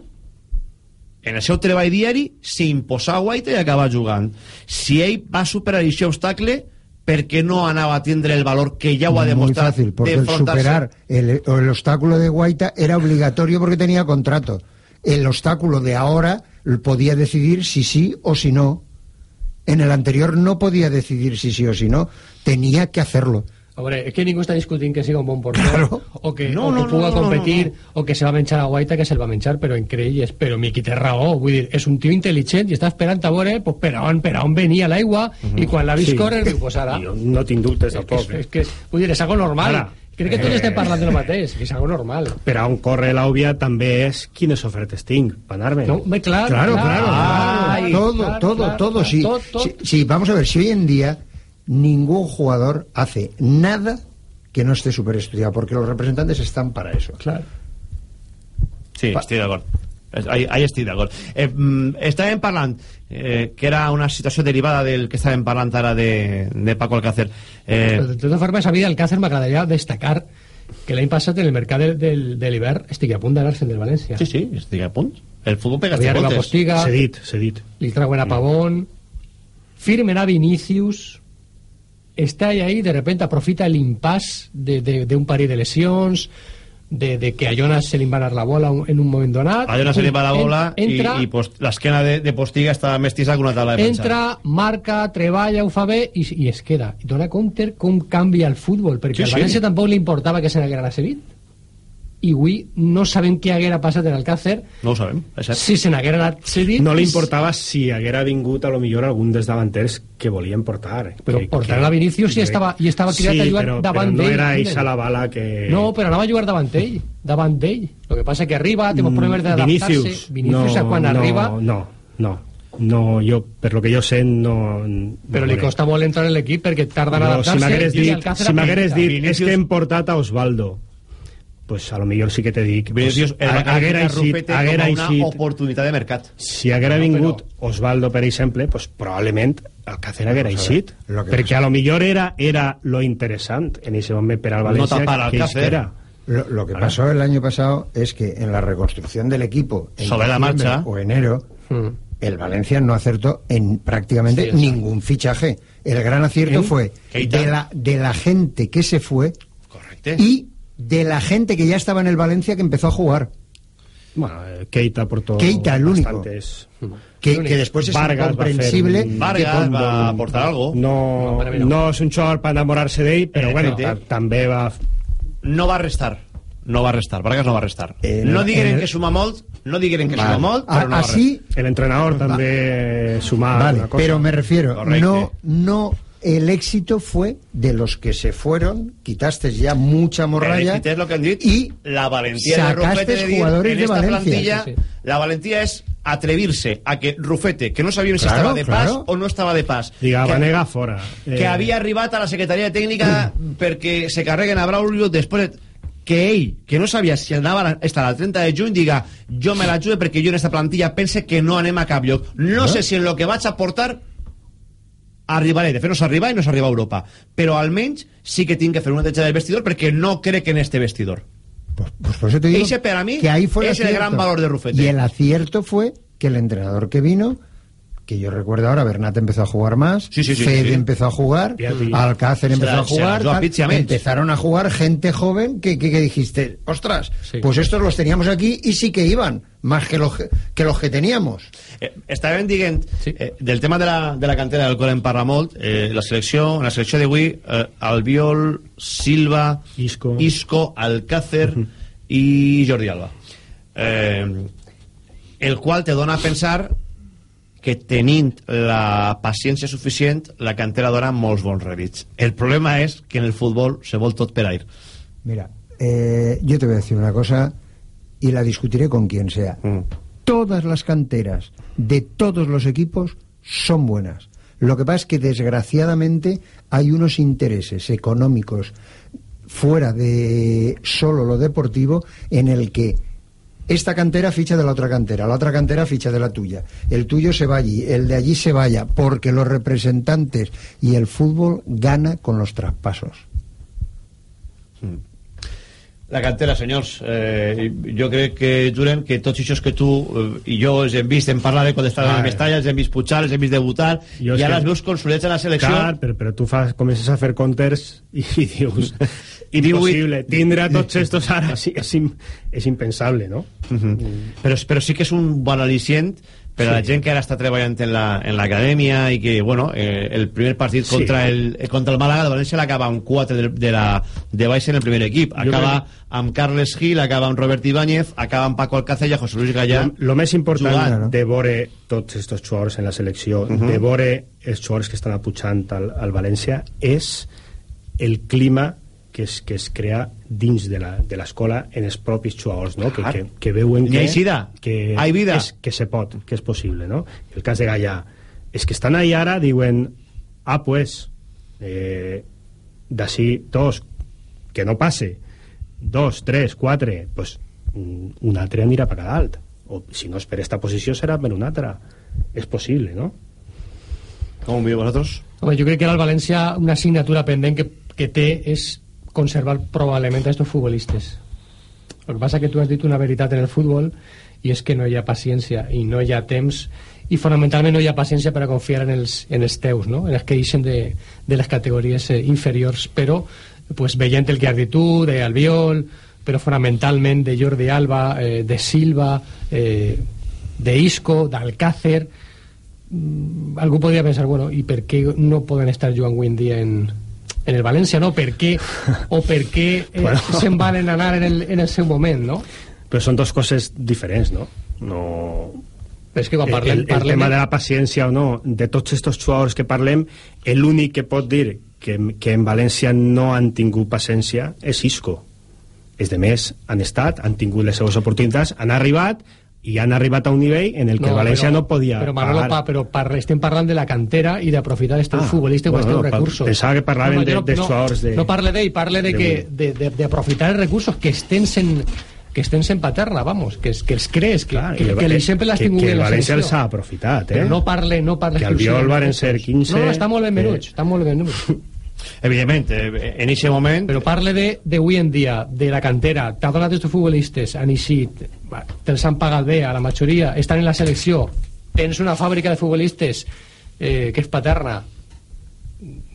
Speaker 2: en el seu treball diari s'imposà Guaita i acaba jugant si ell va superar aquest obstacle per què no anava a tindre el valor que ja ho ha
Speaker 11: Muy
Speaker 2: demostrat
Speaker 11: fácil, porque el
Speaker 2: d'enfrontar-se?
Speaker 11: superar el, el obstáculo de Guaita era obligatorio porque tenía contrato. El obstáculo de ahora podía decidir si sí o si no. En el anterior no podía decidir si sí o si no. Tenía que hacerlo.
Speaker 12: Hombre, es que ningú està discutint que siga un bon porter
Speaker 11: Claro.
Speaker 12: o que,
Speaker 2: No,
Speaker 12: o que
Speaker 2: no, no,
Speaker 12: puga
Speaker 2: no, no,
Speaker 12: competir
Speaker 2: no,
Speaker 12: o que se va a menjar a Guaita que se'l va menjar però en creïes, però Miqui té raó vull dir, és un tio intel·ligent i està esperant a veure pues, per, on, per on venia l'aigua i quan l'ha vist
Speaker 10: Sí.
Speaker 12: córrer diu, pues ara
Speaker 10: Jo no tinc dubtes
Speaker 12: és que,
Speaker 10: tampoc.
Speaker 12: és, que, vull dir, és algo normal
Speaker 10: Ara,
Speaker 12: crec que tots
Speaker 10: eh,
Speaker 12: estem parlant de lo mateix que és algo normal
Speaker 10: Per a on corre l'àubia també és quines ofertes tinc per anar-me.
Speaker 12: no,
Speaker 11: Claro,
Speaker 12: clar,
Speaker 11: claro.
Speaker 12: clar,
Speaker 11: todo, todo, todo. sí, sí, sí, vamos a ver, si hoy en día ningún jugador hace nada que no esté súper estudiado, porque los representantes están para eso.
Speaker 12: Clar.
Speaker 2: Sí, estic d'acord. Es- Ahí, ahí estic d'acord. Eh, mm, estàvem parlant eh, que era una situació derivada del que estàvem parlant ara de, de Paco Alcácer. Eh,
Speaker 12: De totes formes, a mi d'Alcácer m'agradaria destacar que l'any passat en el mercat del, del, de l'hivern estigui a punt d'anar-se'n del València.
Speaker 2: sí, sí, estic a punt. El futbol pega
Speaker 12: Havia arribat. Postiga,
Speaker 10: Cedit, cedit.
Speaker 12: li trauen a Pavón, firmen a Vinicius, està ahí, de repente aprofita l'impàs d'un de, de, un parell de lesions, de, de que a Jonas se li va anar la bola en un moment donat.
Speaker 2: A Jonas se li va la bola
Speaker 12: En- entra,
Speaker 2: i, i post, l'esquena de, de Postiga està més tisa que una taula de pensar.
Speaker 12: entra, marca, treballa, ho fa bé i, i es queda. I dona compte com canvia el futbol, perquè
Speaker 2: Sí,
Speaker 12: al
Speaker 2: sí.
Speaker 12: València tampoc li importava que se n'haguera cedit. I avui no sabem què haguera passat en Alcácer
Speaker 2: No ho sabem, és cert.
Speaker 12: si se n'haguera anat cedit.
Speaker 10: No li importava si haguera vingut a lo millor algun dels davanters que volien portar.
Speaker 12: Però portar a Vinicius i estava- i estava cridat a jugar
Speaker 10: però,
Speaker 12: davant
Speaker 10: però no
Speaker 12: d'ell,
Speaker 10: era eixa la bala que...
Speaker 12: No, però anava a jugar davant d'ell, davant d'ell. Lo que passa que arriba, té
Speaker 10: Mm,
Speaker 12: problemes d'adaptar-se.
Speaker 10: Vinicius,
Speaker 12: Vinicius,
Speaker 10: no,
Speaker 12: quan
Speaker 10: no,
Speaker 12: arriba,
Speaker 10: No, no, no, jo, per lo que jo sé, no...
Speaker 12: però li costa molt entrar en l'equip perquè tarda en
Speaker 10: No,
Speaker 12: adaptar-se.
Speaker 10: si m'hagués dit, si dit és que hem portat a Osvaldo pues a lo millor sí que te dic pues,
Speaker 2: Vinicius el
Speaker 10: haguera eixit, haguera
Speaker 2: com una oportunitat de mercat.
Speaker 10: si haguera
Speaker 12: No,
Speaker 10: vingut Osvaldo per exemple pues probablement Alcácer haguera
Speaker 11: Vamos a ver,
Speaker 10: eixit perquè a lo millor era, era lo interessant en ese moment per al
Speaker 2: No
Speaker 10: València
Speaker 2: tapar
Speaker 10: era
Speaker 11: Lo, lo que pasó el año pasado es que en la reconstrucción del equipo en
Speaker 2: Sobre la marcha.
Speaker 11: o enero
Speaker 12: Mm.
Speaker 11: el Valencia no acertó en prácticamente
Speaker 12: Sí,
Speaker 11: ningún fichaje. El gran acierto fue de la, de la gente que se fue
Speaker 2: Correcte.
Speaker 11: y de la gente que ya estaba en el Valencia que empezó a jugar.
Speaker 10: bueno, eh, Keita portó
Speaker 11: Keita, el único.
Speaker 10: bastantes
Speaker 11: Que, que después es
Speaker 10: Vargas va a
Speaker 11: incomprensible.
Speaker 2: Vargas
Speaker 11: que
Speaker 2: va a aportar algo.
Speaker 10: no,
Speaker 12: No, a
Speaker 10: és un xor per enamorar-se d'ell però
Speaker 2: Eh,
Speaker 10: bueno,
Speaker 2: Keita.
Speaker 10: ta- també va
Speaker 2: No va restar. no va restar, Vargas no va restar. Eh, no el... que suma molt, no digueren que vale. suma molt, no
Speaker 10: Así, va restar. El entrenador també suma
Speaker 11: vale, Pero me refiero, Correcte. no, no el éxito fue de los que se fueron, quitaste ya mucha morralla
Speaker 2: lo que han y la valentía de Rufete de
Speaker 11: jugadores en esta de
Speaker 2: plantilla, sí, sí. la valentía es atrevirse a que Rufete, que no claro, si estava de claro. pas o no estava de pas,
Speaker 10: Diga,
Speaker 2: que,
Speaker 10: Vanega fora.
Speaker 2: Eh... que havia arribat a la secretaria tècnica mm. perquè se carreguen a Braulio després de que ell, que no sabia si anava a estar al 30 de juny, diga jo me l'ajude perquè jo en aquesta plantilla pense que no anem a cap lloc. No, no sé si en lo que vaig a portar arribaré, de fet no s'arriba i no s'arriba a Europa. Però almenys sí que tinc que fer una techa del vestidor perquè no crec en este vestidor.
Speaker 11: Pues, pues por eso te digo
Speaker 2: Ese para mí
Speaker 11: que ahí fue
Speaker 2: es el gran valor de Rufete.
Speaker 11: Y el acierto fue que el entrenador que vino que yo recuerdo ahora, Bernat empezó a jugar más,
Speaker 2: sí, sí, sí,
Speaker 11: Fede
Speaker 2: sí.
Speaker 11: empezó a jugar, Alcácer empezó a jugar, tal, empezaron a jugar gente joven que, que, que dijiste, ostras, pues estos los teníamos aquí y sí que iban, más que los que, los que teníamos.
Speaker 2: Eh, estaven dient, sí. eh, del tema de la, de la cantera del qual en parla molt, eh, la selecció, la selecció d'avui, eh, Albiol, Silva,
Speaker 10: Isco,
Speaker 2: Isco Alcácer uh -huh. i Jordi Alba. Eh, el qual te dona a pensar que tenint la paciència suficient la cantera dona molts bons rèdits el problema és que en el futbol se vol tot per aire.
Speaker 11: Mira, eh, yo te voy a decir una cosa y la discutiré con quien sea. Mm. todas las canteras de todos los equipos son buenas. Lo que pasa es que desgraciadamente hay unos intereses económicos fuera de solo lo deportivo en el que esta cantera ficha de la otra cantera, la otra cantera ficha de la tuya, el tuyo se va allí, el de allí se vaya, porque los representantes y el fútbol gana con los traspasos.
Speaker 2: La cantera, senyors, eh, jo crec que, Julen, que tots això que tu eh, i jo els hem vist, hem parlat de quan estaven en Mestalla, els hem vist pujar, els hem vist debutar, jo i ara els veus consolidats en la selecció.
Speaker 10: Clar, però, però tu fas, comences a fer compters i, i dius... I impossible, tindre a tots estos ara és, és, és impensable, no?
Speaker 2: Uh -huh. mm. però, però sí que és un bon al·licient per a la gent que ara està treballant en l'acadèmia la, i que, bueno, eh, el primer partit sí. contra, el, eh, contra el Màlaga de València l'acaba amb 4 de, de, la, de baix en el primer equip. Acaba crec... amb Carles Gil, acaba amb Robert Ibáñez, acaba amb Paco Alcácer i José Luis Gallà.
Speaker 10: Lo, lo més important jugant. de veure tots aquests jugadors en la selecció, uh -huh. de veure els jugadors que estan apujant al, al València, és el clima que es, que es crea dins de l'escola en els propis jugadors, no? que, que, que veuen que,
Speaker 2: que, hay vida.
Speaker 10: És, que se pot, que és possible. No? El cas de Gallà, és que estan ahí ara, diuen, ah, pues, eh, d'ací dos, que no passe, dos, tres, quatre, pues, un altre anirà per a dalt. O si no és per esta posició, serà per una altra. És possible, no?
Speaker 2: Com ho viu vosaltres?
Speaker 12: Home, jo crec que era el València una assignatura pendent que, que té és conservar probablement a estos futbolistes. Lo que pasa es que tú has dit una veritat en el futbol i és que no hi ha paciència i no hi ha temps i fonamentalment no hi ha paciència per a confiar en els, en no? en els que eixen de, de les categories eh, pues, veient el que has dit tu, de Albiol, però fonamentalment de Jordi Alba, eh, de Silva, eh, de Isco, d'Alcácer, mm, algú podria pensar, bueno, i per què no poden estar jugant avui en dia en, en el València, no? Per què, o per què eh, bueno. se'n van anar en el, en el seu moment, no?
Speaker 10: Però són dues coses diferents, no? No...
Speaker 12: Però és que quan parlem...
Speaker 10: El, el, el tema de la paciència o no, de tots aquests jugadors que parlem, l'únic que pot dir que, que en València no han tingut paciència és Isco. És de més, han estat, han tingut les seves oportunitats, han arribat, i han arribat a un nivell en el que no, València però, no podia
Speaker 12: però Manolo, pagar. Pa, però par, estem parlant de la cantera i d'aprofitar els teus ah, futbolistes bueno, els teus recursos
Speaker 10: pensava que parlaven no, de, no, de suadors de,
Speaker 12: no parle d'ell, parle de, de que d'aprofitar els recursos que estem sent que estem sent paterna, vamos, que, que els crees, que, Clar, que, que, que l'exemple l'has tingut
Speaker 10: que, que el València els ha aprofitat, eh?
Speaker 12: Però no parle, no parle
Speaker 10: que el Viol varen ser 15...
Speaker 12: No, no, està molt ben menuts, eh... està molt ben menuts.
Speaker 2: Evidentment, eh, en aquest moment...
Speaker 12: Però parle de, de avui en dia, de la cantera, t'ha donat els futbolistes, han eixit, te'ls han pagat bé, a la majoria, estan en la selecció, tens una fàbrica de futbolistes eh, que és paterna,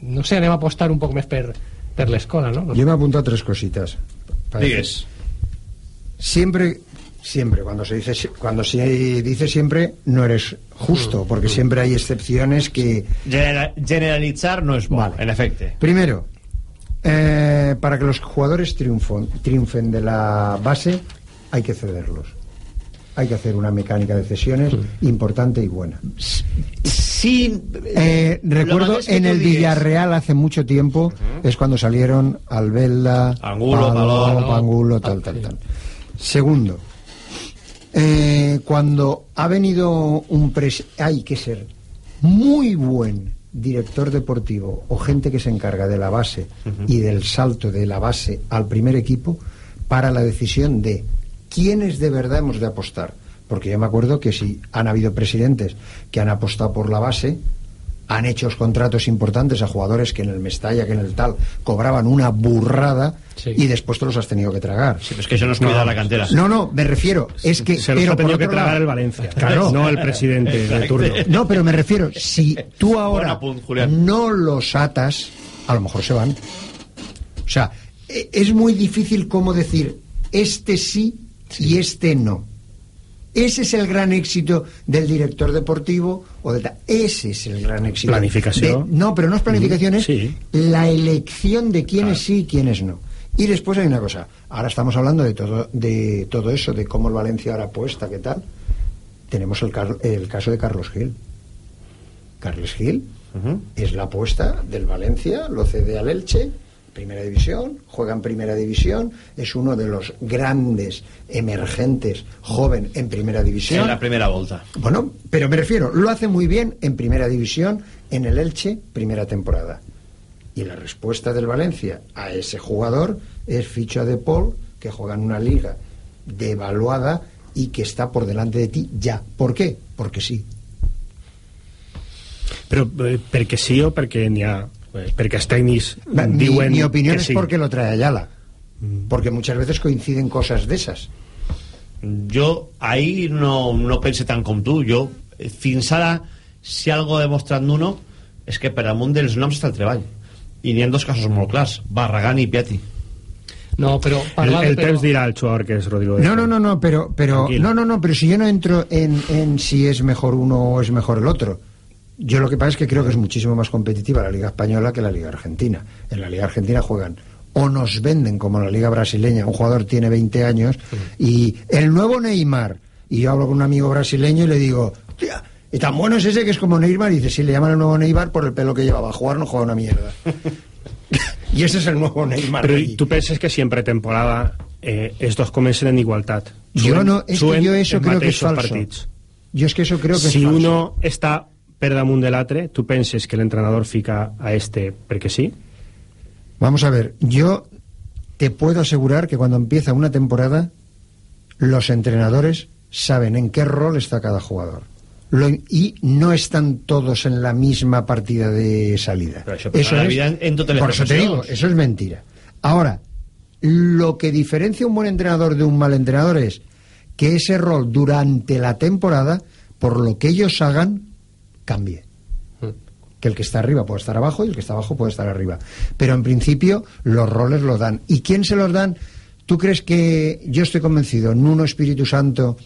Speaker 12: no sé, anem a apostar un poc més per, per l'escola, no?
Speaker 11: Jo m'he apuntat tres cosites.
Speaker 2: Digues.
Speaker 11: Siempre siempre cuando se dice cuando se dice siempre no eres justo mm. porque siempre hay excepciones que
Speaker 2: generalizar no es bueno vale. en efecto
Speaker 11: primero eh, eh, para que los jugadores triunfon, triunfen de la base hay que cederlos. Hay que hacer una mecánica de cesiones importante y buena.
Speaker 2: Sí,
Speaker 11: Eh, recuerdo
Speaker 2: mateix que
Speaker 11: en el. Villarreal hace mucho tiempo es cuando salieron Albelda,
Speaker 2: Angulo,
Speaker 11: Paló,
Speaker 2: ¿no?
Speaker 11: Angulo, tal, tal, tal. Segundo, eh, cuando ha venido un pres hay que ser muy buen director deportivo o gente que se encarga de la base y del salto de la base al primer equipo para la decisión de quiénes de verdad hemos de apostar. Porque yo me acuerdo que si han habido presidentes que han apostado por la base, han hecho contratos importantes a jugadores que en el Mestalla, que en el tal, cobraban una burrada y después te los has tenido que tragar.
Speaker 2: Sí, pero es que eso no es cuidar la cantera.
Speaker 11: No, no, me refiero, es que...
Speaker 10: Se los
Speaker 11: pero
Speaker 10: ha tenido que tragar
Speaker 11: lado-
Speaker 10: el Valencia,
Speaker 11: Claro.
Speaker 10: no el presidente de turno.
Speaker 11: No, pero me refiero, si tú ahora no los atas, a lo mejor se van. O sea, e- es muy difícil como decir, este sí y este no. Ese es el gran éxito del director deportivo o de ta- ese es el gran éxito.
Speaker 10: Planificación.
Speaker 11: De- no, pero no es planificación, es
Speaker 10: Sí.
Speaker 11: la elección de quiénes sí y quiénes no. Y después hay una cosa, ahora estamos hablando de todo, de todo eso, de cómo el Valencia ahora apuesta, qué tal. Tenemos el, car- el caso de Carlos Gil. Carlos Gil es la apuesta del Valencia, lo cede al Elche, primera división, juega en primera división, es uno de los grandes emergentes joven en primera división.
Speaker 2: En la primera volta.
Speaker 11: Bueno, pero me refiero, lo hace muy bien en primera división, en el Elche, primera temporada. Y la respuesta del Valencia a ese jugador es ficha de Paul, que juega en una liga devaluada y que está por delante de ti ya. ¿Por qué? Porque sí.
Speaker 10: Però eh, perquè sí o perquè n'hi ha... Perquè els tècnics
Speaker 11: Mi,
Speaker 10: diuen
Speaker 11: mi opinión
Speaker 10: que
Speaker 11: es
Speaker 10: sí.
Speaker 11: porque lo trae Ayala. Porque muchas veces coinciden cosas de esas.
Speaker 2: Jo ahir no, no pense tant com tu. Jo, eh, fins ara, si algo ha demostrat Nuno, és que per damunt dels noms està el treball. I n'hi ha dos casos molt clars, Barragán i Piatti.
Speaker 12: No, pero
Speaker 10: El,
Speaker 12: parlar,
Speaker 10: el
Speaker 12: pero-
Speaker 10: temps dirà el jugador que és Rodrigo.
Speaker 11: No, no, no, no, pero, pero,
Speaker 10: Tranquilo.
Speaker 11: no, no, no, pero si yo no entro en, en si es mejor uno o es mejor el otro. Yo lo que pasa es que creo que es muchísimo más competitiva la Liga Española que la Liga Argentina. En la Liga Argentina juegan o nos venden como la Liga Brasileña, un jugador tiene 20 años y el nuevo Neymar, y yo hablo con un amigo brasileño y le digo, tía, y tan bueno es ese que es como Neymar, y dice, sí, le llaman el nuevo Neymar por el pelo que llevaba, a jugar no juega una mierda. y ese es el nuevo Neymar.
Speaker 10: Però
Speaker 11: allí.
Speaker 10: tu penses que sempre temporada eh, els dos comencen en igualtat?
Speaker 11: Yo no, es que yo eso creo que es falso.
Speaker 10: partits.
Speaker 11: Yo es que eso creo que
Speaker 10: si
Speaker 11: es falso.
Speaker 10: uno està per damunt de l'altre, tu penses que l'entrenador fica a este perquè sí?
Speaker 11: Vamos a ver, yo te puedo asegurar que cuando empieza una temporada, los entrenadores saben en qué rol está cada jugador. Lo- y no están todos en la misma partida de salida.
Speaker 2: Pero eso en
Speaker 11: por eso te digo, eso es mentira. Ahora, lo que diferencia un buen entrenador de un mal entrenador es que ese rol durante la temporada, por lo que ellos hagan, cambie que el que está arriba puede estar abajo y el que está abajo puede estar arriba. Pero en principio los roles los dan. ¿Y quién se los dan? ¿Tú crees que yo estoy convencido, Nuno Espíritu Santo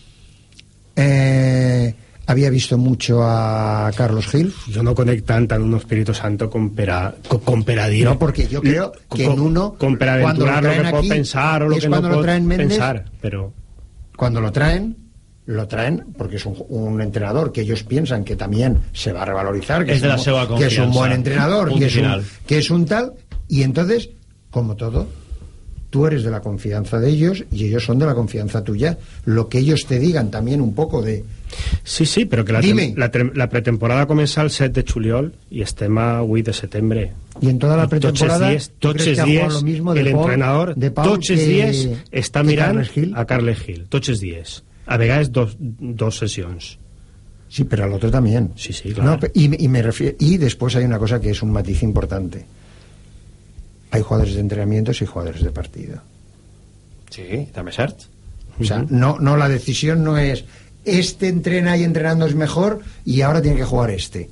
Speaker 11: eh, había visto mucho a Carlos Gil?
Speaker 10: Jo no conec tant en un Espíritu Santo com per a, com, com per a dir...
Speaker 11: No, porque yo creo que
Speaker 10: com,
Speaker 11: Nuno,
Speaker 10: a
Speaker 11: cuando lo
Speaker 10: aventurar lo
Speaker 11: traen
Speaker 10: que
Speaker 11: aquí,
Speaker 10: pensar o lo
Speaker 11: es
Speaker 10: que no
Speaker 11: lo traen
Speaker 10: pensar, però...
Speaker 11: Cuando lo traen, lo traen porque es un, un entrenador que ellos piensan que también se va a revalorizar, que
Speaker 2: Es
Speaker 11: es,
Speaker 2: de
Speaker 11: un,
Speaker 2: la seva
Speaker 11: que es un buen entrenador, que
Speaker 2: y
Speaker 11: es, un, que es un tal, y entonces, como todo, tú eres de la confianza de ellos y ellos son de la confianza tuya. Lo que ellos te digan también un poco de...
Speaker 10: Sí, sí, però que la,
Speaker 11: Dime.
Speaker 10: la, pretemporada comença el 7 de juliol i estem a 8 de setembre.
Speaker 11: Y en toda la
Speaker 10: I tots els
Speaker 11: pretemporada,
Speaker 10: dies,
Speaker 11: ¿tú
Speaker 10: tots els dies
Speaker 11: lo mismo de Paul-
Speaker 10: l'entrenador
Speaker 11: de Paul
Speaker 10: tots els
Speaker 11: que-
Speaker 10: està mirant a Carles Gil, tots els dies. A vegades dos, dos sessions.
Speaker 11: Sí, pero al otro también.
Speaker 10: Sí, sí, claro.
Speaker 11: No, y, y me refiero, y después hay una cosa que es un matiz importante. Hay jugadores de entrenamientos y jugadores de partido.
Speaker 2: Sí, cert.
Speaker 11: O sea, no, no, la decisión no es este entrena y entrenando es mejor y ahora tiene que jugar este.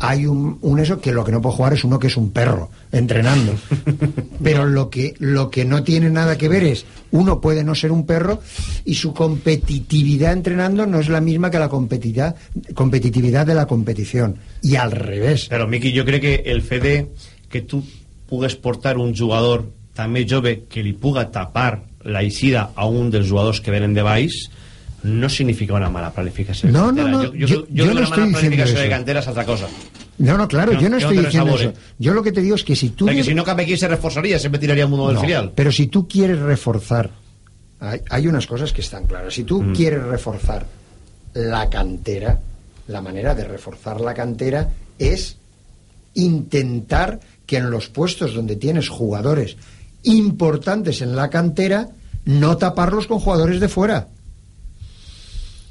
Speaker 11: Hay un, un eso que lo que no puede jugar es uno que es un perro entrenando. Pero lo que, lo que no tiene nada que ver es uno puede no ser un perro y su competitividad entrenando no es la misma que la competitividad, competitividad de la competición. Y al revés.
Speaker 2: Però, Miqui, jo crec que el fet de que tu pugues portar un jugador també jove que li puga tapar la eixida a un dels jugadors que venen de baix no significa una mala planificació
Speaker 11: no, no, no,
Speaker 2: yo, yo, yo, yo,
Speaker 11: yo no
Speaker 2: una
Speaker 11: estoy
Speaker 2: mala planificación
Speaker 11: eso.
Speaker 2: de cantera es otra cosa
Speaker 11: No, no, claro,
Speaker 2: No,
Speaker 11: yo no
Speaker 2: que
Speaker 11: estoy diciendo eso. Yo lo que te digo es que si tú...
Speaker 2: Porque si no cabe aquí se reforzaría siempre tiraría uno del
Speaker 11: No,
Speaker 2: filial
Speaker 11: Pero si tú quieres reforzar, hay, hay unas cosas que están claras. Si tú
Speaker 2: Mm.
Speaker 11: quieres reforzar la cantera, la manera de reforzar la cantera es intentar que en los puestos donde tienes jugadores importantes en la cantera, no taparlos con jugadores de fuera.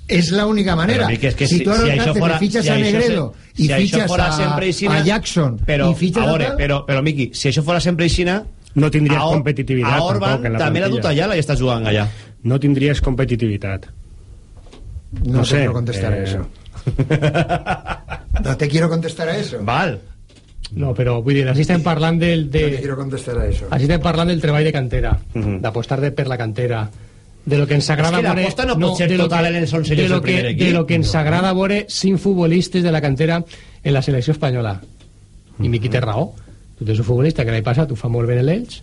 Speaker 11: Es la única manera.
Speaker 2: És que
Speaker 11: si,
Speaker 2: si-
Speaker 11: tú a
Speaker 2: si això fora-
Speaker 11: fichas
Speaker 2: si
Speaker 11: a Negredo
Speaker 2: si això
Speaker 11: fichas
Speaker 2: fora
Speaker 11: a,
Speaker 2: aixina,
Speaker 11: a Jackson
Speaker 2: però,
Speaker 11: y fichas
Speaker 2: a
Speaker 11: a
Speaker 2: veure,
Speaker 11: tal,
Speaker 2: però, però Miqui, si això fora sempre aixina
Speaker 10: no tindries
Speaker 2: a Or-
Speaker 10: competitivitat
Speaker 2: a Orban
Speaker 10: tampoc en la
Speaker 2: també l'ha dut allà i està jugant allà
Speaker 10: no tindries competitivitat
Speaker 11: No,
Speaker 10: No sé,
Speaker 11: quiero contestar a
Speaker 10: eh,
Speaker 11: eso. No te quiero contestar a eso.
Speaker 2: Val.
Speaker 12: No, però vull dir, així estem parlant del... De...
Speaker 11: No te quiero contestar a eso.
Speaker 12: Així estem parlant del treball de cantera, d'apostar de per la cantera, de lo que ens agrada
Speaker 2: És que
Speaker 12: veure...
Speaker 2: l'aposta no pot ser
Speaker 12: de lo
Speaker 2: total
Speaker 12: que-
Speaker 2: en els 11
Speaker 12: de
Speaker 2: del
Speaker 12: lo que,
Speaker 2: primer
Speaker 12: De lo que ens agrada veure cinc futbolistes de la cantera en la selecció espanyola. I Miqui té raó. Tu tens un futbolista que l'any passat ho fa molt bé en l'Elx,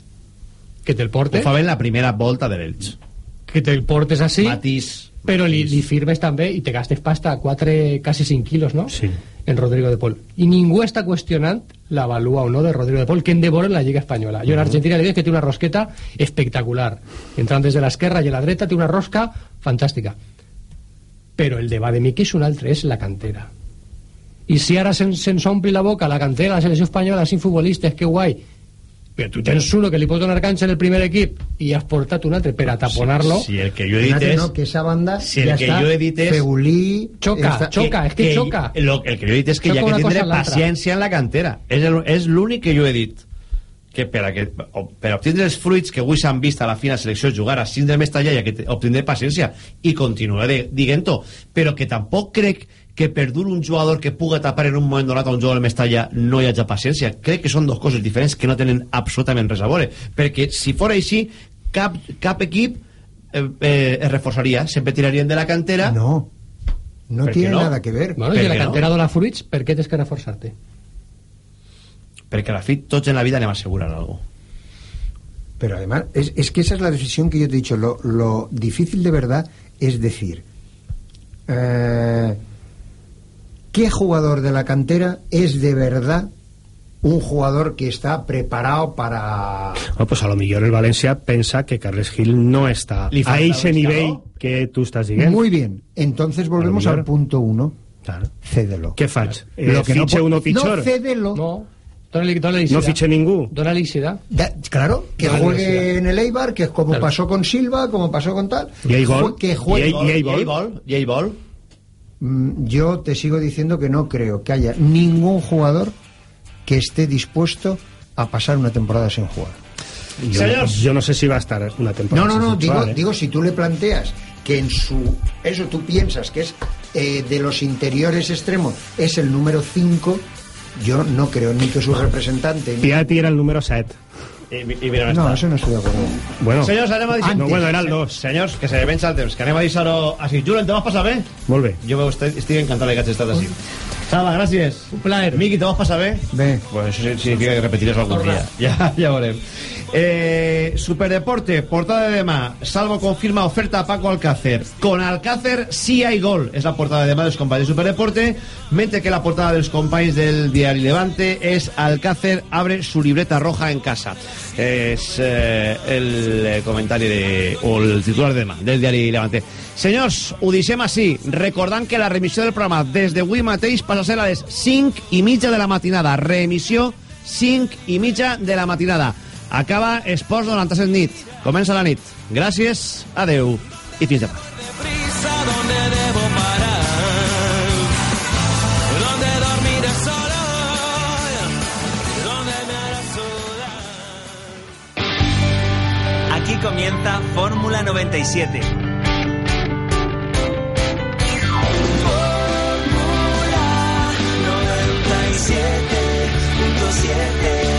Speaker 12: que te'l
Speaker 2: ho
Speaker 12: portes,
Speaker 2: fa bé en la primera volta de l'Elx
Speaker 12: que te'l portes així,
Speaker 2: Matís
Speaker 12: però li, li firmes també i te gastes pasta a 4, quasi 5 quilos, no?
Speaker 10: Sí.
Speaker 12: En Rodrigo de Pol. I ningú està qüestionant la valua o no de Rodrigo de Pol, que hem de veure en la Lliga Espanyola. Jo en Argentina li dic que té una rosqueta espectacular. Entrant des de l'esquerra i a la dreta té una rosca fantàstica. Però el de Miqui és un altre, és la cantera. I si ara se'ns se ompli la boca la cantera, la selecció espanyola, cinc futbolistes, que guai, però tu tens uno que li pot donar canxa en el primer equip i has portat un altre per a taponar-lo
Speaker 2: si el que jo he dit és
Speaker 11: no, que esa banda
Speaker 2: si el
Speaker 11: ya
Speaker 2: que jo he dit és
Speaker 11: Fegulí
Speaker 12: Xoca,
Speaker 11: está-
Speaker 12: xoca, és que, xoca.
Speaker 2: Lo, el que jo he dit és que
Speaker 12: Xoca
Speaker 2: hi ha que tindre paciència en la cantera. És el- És l'únic que jo he dit. Que per, a que, per a obtindre els fruits que avui s'han vist a la fina selecció jugar a 5 del Mestalla ha que obtindre paciència i continuaré dient-ho. Però que tampoc crec que per dur un jugador que puga tapar en un moment donat a un jugador del Mestalla no hi hagi paciència. Crec que són dos coses diferents que no tenen absolutament res a veure. Perquè si fora així, cap, cap equip eh, eh, es reforçaria. Sempre tirarien de la cantera.
Speaker 11: No, no
Speaker 2: ¿Per qué
Speaker 11: tiene
Speaker 2: no?
Speaker 11: nada que ver.
Speaker 12: Bueno,
Speaker 2: Per
Speaker 12: si la
Speaker 2: què no?
Speaker 12: cantera dona fruits, per què tens que reforçar-te?
Speaker 2: Perquè a la fi tots en la vida anem a assegurar alguna cosa.
Speaker 11: Pero además, es, es que esa es la decisión que yo te he dicho. Lo, lo difícil de verdad es decir, eh, ¿qué jugador de la cantera es de verdad un jugador que está preparado para...
Speaker 10: Bueno, pues a lo millor el Valencia pensa que Carles Gil no está a ese
Speaker 2: escaló.
Speaker 10: que tú estás diciendo.
Speaker 11: Muy bien, entonces volvemos al punto uno.
Speaker 10: Claro.
Speaker 11: Cédelo.
Speaker 10: Què faig? Eh,
Speaker 11: Lo que no
Speaker 10: fitxe
Speaker 11: po-
Speaker 10: uno pitjor?
Speaker 11: No, cédelo.
Speaker 12: No, dónale, dónale
Speaker 10: No fitxe ningú?
Speaker 12: Dónale licidad.
Speaker 11: Da- claro, que juegue en el Eibar, que es como
Speaker 12: Claro.
Speaker 11: pasó con Silva, como pasó con tal.
Speaker 10: Y hay gol.
Speaker 11: Que juegue.
Speaker 10: Y hay- y hay gol.
Speaker 2: I hay vol?
Speaker 11: Mm, Yo te sigo diciendo que no creo que haya ningún jugador que esté dispuesto a pasar una temporada sin jugar.
Speaker 10: Yo, no sé si va a estar una
Speaker 11: No,
Speaker 10: temporada.
Speaker 11: no, no,
Speaker 10: sin
Speaker 11: digo,
Speaker 10: jugar, ¿eh?
Speaker 11: digo, si tú le planteas que en su. Eso tú piensas que es eh, de los interiores extremos, es el número 5, yo no creo ni que su representante. ni-
Speaker 10: Piatti era el número 7.
Speaker 2: I, i mira on
Speaker 11: No, eso no estoy de acuerdo.
Speaker 10: Bueno,
Speaker 2: Senyors, anem a deixar...
Speaker 10: no, bueno, 2.
Speaker 2: Senyors, que se vença el temps, que anem a deixar-ho així. Julen, te vas passar bé?
Speaker 10: Molt bé.
Speaker 2: Jo estic, estic encantat de que hagis estat així. Salva, gràcies.
Speaker 12: Un plaer.
Speaker 2: Miqui, te vas passar bé?
Speaker 11: Bé.
Speaker 2: Pues això significa que repetiràs algun dia. Ja, ja veurem. Eh, Superdeporte, portada de demà. Salvo confirma oferta a Paco Alcácer. Con Alcácer sí hay gol. És la portada de demà dels companys de Superdeporte. Mentre que la portada dels companys del diari Levante és Alcácer abre su libreta roja en casa. És eh, el eh, comentari de, o el titular de demà del diari Levante. Senyors, ho deixem així, recordant que la remissió del programa des d'avui mateix passa a ser a les 5 i mitja de la matinada. Reemissió 5 i mitja de la matinada. Acaba Esports 97 nit. Comença la nit. Gràcies, adeu i fins demà.
Speaker 13: Fórmula 97.
Speaker 14: Fórmula 97.7